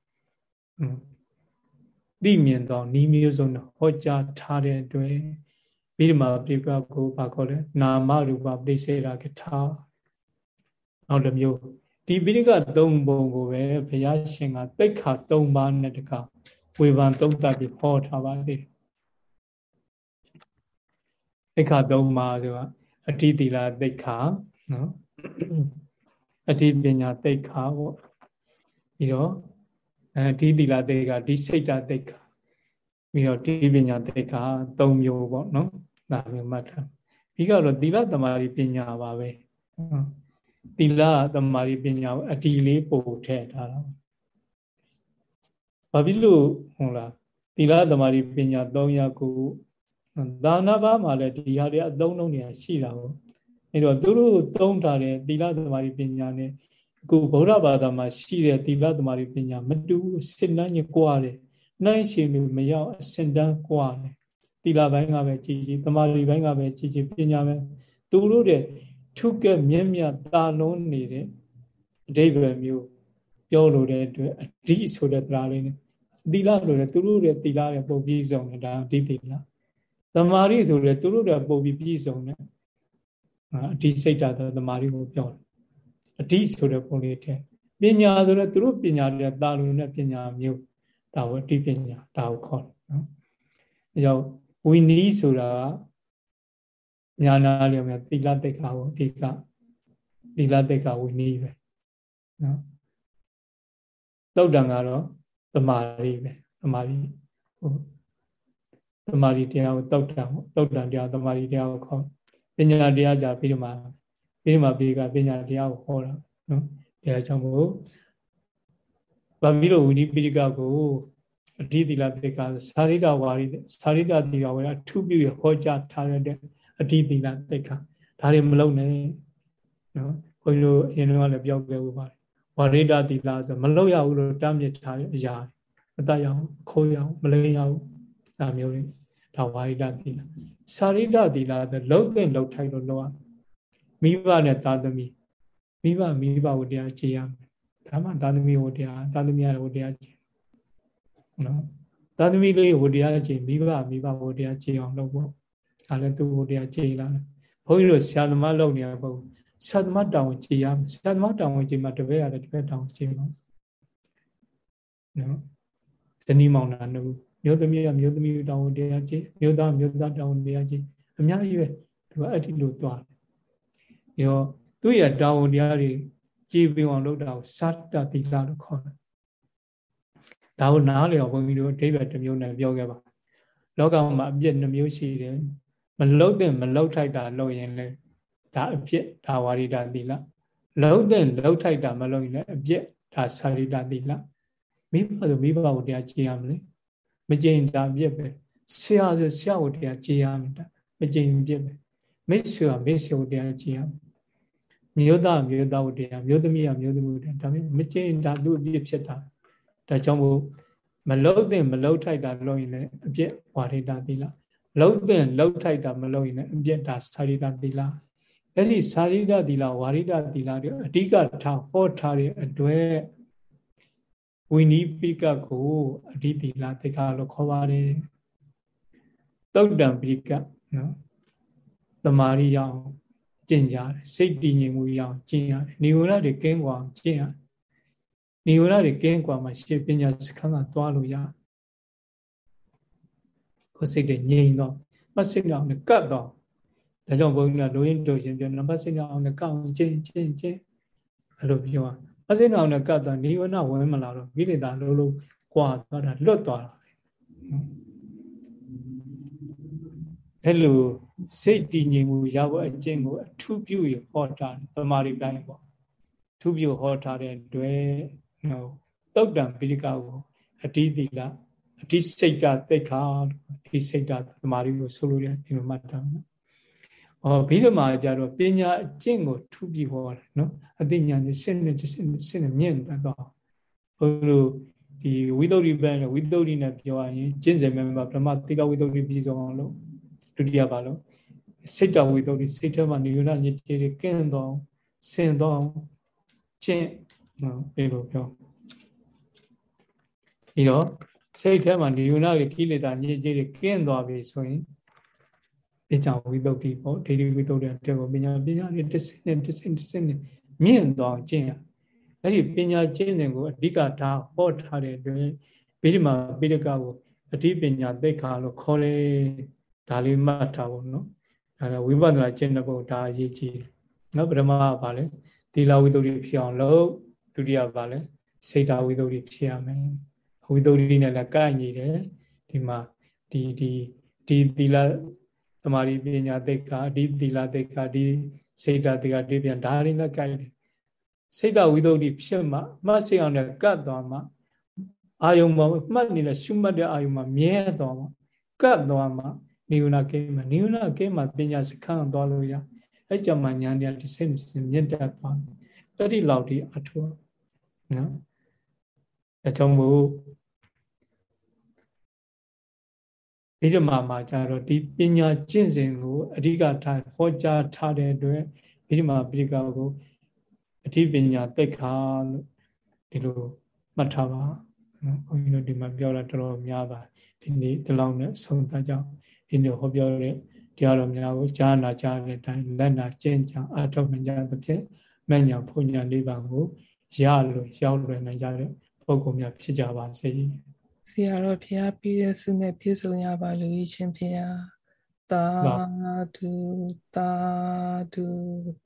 သိမြင်သောနီးမျိုးစုံနဲ့ဟောကြားထားတဲ့အတွက်ပြီးဒီမှာပြိပကိုဘာခေါ်လဲနာမရူပပရိစေရာကထာနောက်တစ်မျိုးဒီပိဋက၃ပုံကိုပဲဘုရားရှင်ကတိတ်ခါ၃ပါးနဲ့တခါဝေဖန်သုံးသပ်ပြီးဟောထားပါသေးတယ် တိတ်ခါ၃ပါးဆိုတာအတိတိလာတိတ်ခါနော်အတိပညာတိတ်ခါပေါ့ပြီးတော့အဲဒီတိလာတိတ်ခါဒီစိတ်တာတိတ်ခါပြီးတော့ဒီပညာတိတ်ခါ၃မျိုးပေါ့နော်ဒါမျိုးမှတ်ထားပြီးတော့သီလသမာဓိပညာပါပဲသီလသမာဓိပညာကိုအတီလေးပို့ထည့်ထားတာဘာဖြစ်လို့ဟုတ်လားသီလသမာဓိပညာ၃ရပ်ကို ဒါနဘာမှာလည်းဒီဟာတွေအသုံးလုံးနေရှိတာပေါ့အဲတော့သူတို့သုံးထားတဲ့သီလသမာဓိပညာနဲ့အခုဗုဒ္ဓဘာသာမှာရှိတဲ့သီလသမာဓိပညာမတူစစ်နှမ်းကြီးကွာတယ်နိုင်ရှင်လို့မရောက်အစင်တန်းကွာတယ်သီလဘိုင်းကပဲကြည်ကြည်သမာဓိဘိုင်းကပဲကြည်ကြည်ပညာပဲသူတို့တဲ့ထုကက်မြင့်မြတ်တာလုံးနေတဲ့အဓိပ္ပာယ်မျိုးပြောလို့တဲ့အတွက်အဓိဆိုတဲ့တရားလေးနဲ့သီလလို့တဲ့သူတို့တဲ့သီလတဲ့ပုံပြီးဆုံးတယ်ဒါအဓိသီလ သမာဓိဆိုတဲ့သူတို့တဲ့ပုံပြီးပြီးဆုံးတယ်အဓိစိတ်တာသမာဓိကိုပြောတယ်အဓိဆိုတဲ့ပုံလေးတဲ့ပညာဆိုတဲ့သူတို့ပညာတဲ့တာလုံးနဲ့ပညာမျိုးဒါကိုအဓိပညာဒါကိုခေါ်တယ်နော်အဲကြောင့်ဝိနည်းဆိုတာညာနာလျော်မြသီလတိတ်္ခာကိုအဓိကသီလတိတ်္ခာဝိနည်းပဲနော်သုတ်တံကတော့သမာဓိပဲသမာဓိဟို သမာဓိတရားကိုသုတ်တံသုတ်တံတရားသမာဓိတရားကိုခေါ်ပညာတရားကြပြီးတော့မှပြီးမှပြီးကပညာတရားကိုဟောတာနော်တရားကြောင့်မို့ဘာဖြစ်လို့ဝိနိပိရိကကိုအဓိတိလတိကသာရိတဝါရိသာရိတတိကဝေအထူးပြုဟောကြားထားတဲ့အဓိတိလတိကဒါတွေမလုံးနဲ့နော်ဘုန်းကြီးတို့အရင်ကလည်းပြောခဲ့ဦးပါတယ်ဝါရိတတိလဆိုမလုံးရဘူးလို့တားမြစ်ထားတဲ့အရာမတတ်ရအောင်ခိုးရအောင်မလိမ့်ရဘူးဒါမျိုးတွေ ဒါဝါရိတတိလသာရိတတိလဆိုလုံးတဲ့လုံးထိုက်လို့လောရမိဘနဲ့သာသမီမိဘမိဘဝတရားကြည်ရမယ်ဒါမှသာသမီဝတရားသာသမီရဝတရားကြည်နော်သာသမီလေးဝတရားကြည်မိဘမိဘဝတရားကြည်အောင်လုပ်ဖို့ဒါလည်းသူဝတရားကြည်လာတယ်ဘုန်းကြီးတို့ဆရာသမားလုပ်နေရပုံဆရာသမားတောင်းကြည်ရမယ်ဆရာသမားတောင်းကြည်မှာတပည့်ရတယ်တပည့်တောင်းကြည်မှာနော်ဇနီးမောင်နှံတို့ မျိုးသမီးကမျိုးသမီးတောင်းတရားကြည်မျိုးသားမျိုးသားတောင်းတရားကြည်အများကြီးပဲသူကအဲ့ဒီလိုသွားတယ်ရောသူ့ရဲ့တောင်းတရားတွေကြည်ပြောင်းလုပ်တာကိုသတ္တတိလလို့ခေါ်တယ်ဒါကိုနားလည်အောင်ဘုန်းကြီးတို့အဓိပ္ပာယ်တစ်မျိုးနဲ့ပြောခဲ့ပါလောကမှာအပြစ်နှမျိုးရှိတယ်မလုတ်တဲ့မလုတ်ထိုက်တာလုပ်ရင်လည်းဒါအပြစ်ဒါဝါရိဒသီလလုတ်တဲ့လုတ်ထိုက်တာမလုပ်ရင်လည်းအပြစ်ဒါသာရိဒသီလမိဘဆိုမိဘကိုတရားကြည်ရမလဲ မကြင်တာအပြစ်ပဲဆရာဆိုဆရာကိုတရားကြည်ရမယ်ဒါမကြင်ပြစ်ပဲမိတ်ဆွေကမိတ်ဆွေကိုတရားကြည်ရမယ်မြို့သားမြို့သားကိုတရားမြို့သမီးကမြို့သမီးကိုတရားဒါမျိုးမကြင်တာလူအပြစ်ဖြစ်တာဒါကြောင့်မို့မလုတ်တဲ့မလုတ်ထိုက်တာလုပ်ရင်လည်းအပြစ်ဝါရိဒသီလလှုပ်တဲ့လှုပ်ထိုက်တာမလုပ်ရင်လည်းအပြစ်ဒါသာရိတသီလအဲ့ဒီသာရိတသီလဝါရိတသီလတွေအဓိကထားဟောထားတဲ့အတွက် ဝိနိပိကကိုအဓိသီလတေခါလို့ခေါ်ပါတယ်တုတ်တံပိကနော်တမာရိယအောင်ကျင့်ကြတယ်စိတ်တည်ငြိမ်မှုရအောင်ကျင့်ရတယ်နေဝရတွေကင်းကွာကျင့်ရနေဝရတွေကင်းကွာမှရှေ့ပညာစခန်းကသွားလို့ရတယ်ကိုယ်စိတ်တွေငြိမ်တော့မစိတ်အောင်နဲ့ကတ်တော့ဒါကြောင့်ဘုန်းကြီးကလိုရင်းတို့ရှင်ပြောတယ်မစိတ်အောင်နဲ့ကတ်အောင်ကျင့်ကျင့်ကျင့်အဲ့လိုပြောတာ မစိတ်အောင်နဲ့ကတ်တော့နိဝရဏဝင်မလာတော့ကိလေသာလုံးလုံးကွာသွားတာလွတ်သွားတာအဲ့လိုစိတ်တည်ငြိမ်မှုရဖို့အကျင့်ကိုအထူးပြုရဟောတာပမာရိပိုင်းပေါ့ထူးပြုဟောထားတဲ့တွေ့နော်တုတ်တံပိဋကကိုအတိတိလအတိစိတ်တသိက္ခာဒီစိတ်တသမာဓိကိုဆိုလိုတယ်ဒီလိုမှတ်တာနော်။ အော်ဘိဓမ္မာကြတော့ပညာအကျင့်ကိုထူပြီးဟောတယ်နော်။အသိဉာဏ်နဲ့စိတ်နဲ့စိတ်နဲ့စိတ်နဲ့မြင့်တတ်တော့ဘုလိုဒီဝိသုဒ္ဓိပန်နဲ့ဝိသုဒ္ဓိနဲ့ပြောရရင်ကျင့်စဉ်မဲ့မှာပထမသီလဝိသုဒ္ဓိပြီးဆုံးအောင်လို့ဒုတိယပါလို့စိတ်တဝိသုဒ္ဓိစိတ်ထဲမှာနိရောဓညစ်ကြေးတွေကင်းတော့စင်တော့ကျင့်နော်ဒီလိုပြောပြီးတော့စိတ်ထဲမှာနိယုဏရဲ့ကိလေသာညစ်ကြေးတွေကင်းသွားပြီဆိုရင် ပညာဝိသုဒ္ဓိပေါ့ဒိဋ္ဌိဝိသုဒ္ဓိတဲ့ကိုပညာပညာနဲ့တစ်စင်းနဲ့တစ်စင်းတစ်စင်းနဲ့မြင့်သွားကျင့်ရအဲ့ဒီပညာကျင့်စဉ်ကိုအဓိကထားဟောထားတဲ့အတွင်းဗိဓမာပိဋကကိုအဓိပညာသိက္ခာလို့ခေါ်လေဒါလေးမှတ်ထားဖို့နော်အဲဒါဝိပဿနာကျင့်တဲ့ဘုဒါအရေးကြီးတယ်နော်ပထမကဘာလဲသီလဝိသုဒ္ဓိဖြစ်အောင်လုပ်ဒုတိယကဘာလဲစေတဝိသုဒ္ဓိဖြစ်ရမယ်ဝိသုဒ္ဓိနဲ့လည်းကိုက်ညီတယ်ဒီမှာဒီဒီဒီသီလ သမာဓိပညာသိက္ခာဒီသီလသိက္ခာဒီစိတ်ဓာတ်သိက္ခာဒီပြန်ဒါရင်းနဲ့ကိုက်တယ်စိတ်ဓာတ်ဝိသုဒ္ဓိဖြစ်မှမှတ်စိအောင်နဲ့ကတ်သွားမှအာယုံမှာမှတ်နေတဲ့ရှုမှတ်တဲ့အာယုံမှာမြဲသွားမှကတ်သွားမှနိဝရဏကဲမှာနိဝရဏကဲမှာပညာစခန်းသွားလို့ရအဲ့ကြမှာညာတရားတစ်စင်းစင်းမြင့်တက်သွားအဲ့ဒီလောက်ဒီအထောနော်အကြောင်းမို့ ဗိဓမာမှာကြတော့ဒီပညာကျင့်စဉ်ကိုအဓိကထားဟောကြားထားတဲ့အတွက်ဗိဓမာပိဋကကိုအဓိပညာသိက္ခာလို့ဒီလိုမှတ်ထားပါနော်ဘုန်းကြီးတို့ဒီမှာပြောတာတော်တော်များပါဒီနေ့ဒီလောက်နဲ့ဆုံးသတ်ကြဒီနေ့ဟောပြောတဲ့တရားတော်များကိုကြားနာကြားတဲ့အတိုင်းလက်နာကျင့်ကြံအထောက်နိုင်ကြသဖြင့်မညာဘုံညာလေးပါကိုရလို့ရောက်လွယ်နိုင်ကြတဲ့ပုဂ္ဂိုလ်များဖြစ်ကြပါစေ။ ဆရာတော်ဖျားပြီးတဲ့ဆုနဲ့ပြည့်စုံရပါလို့ဤချင်းဖျားတာဓုတာဓု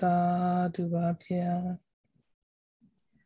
တာဓုပါဖျား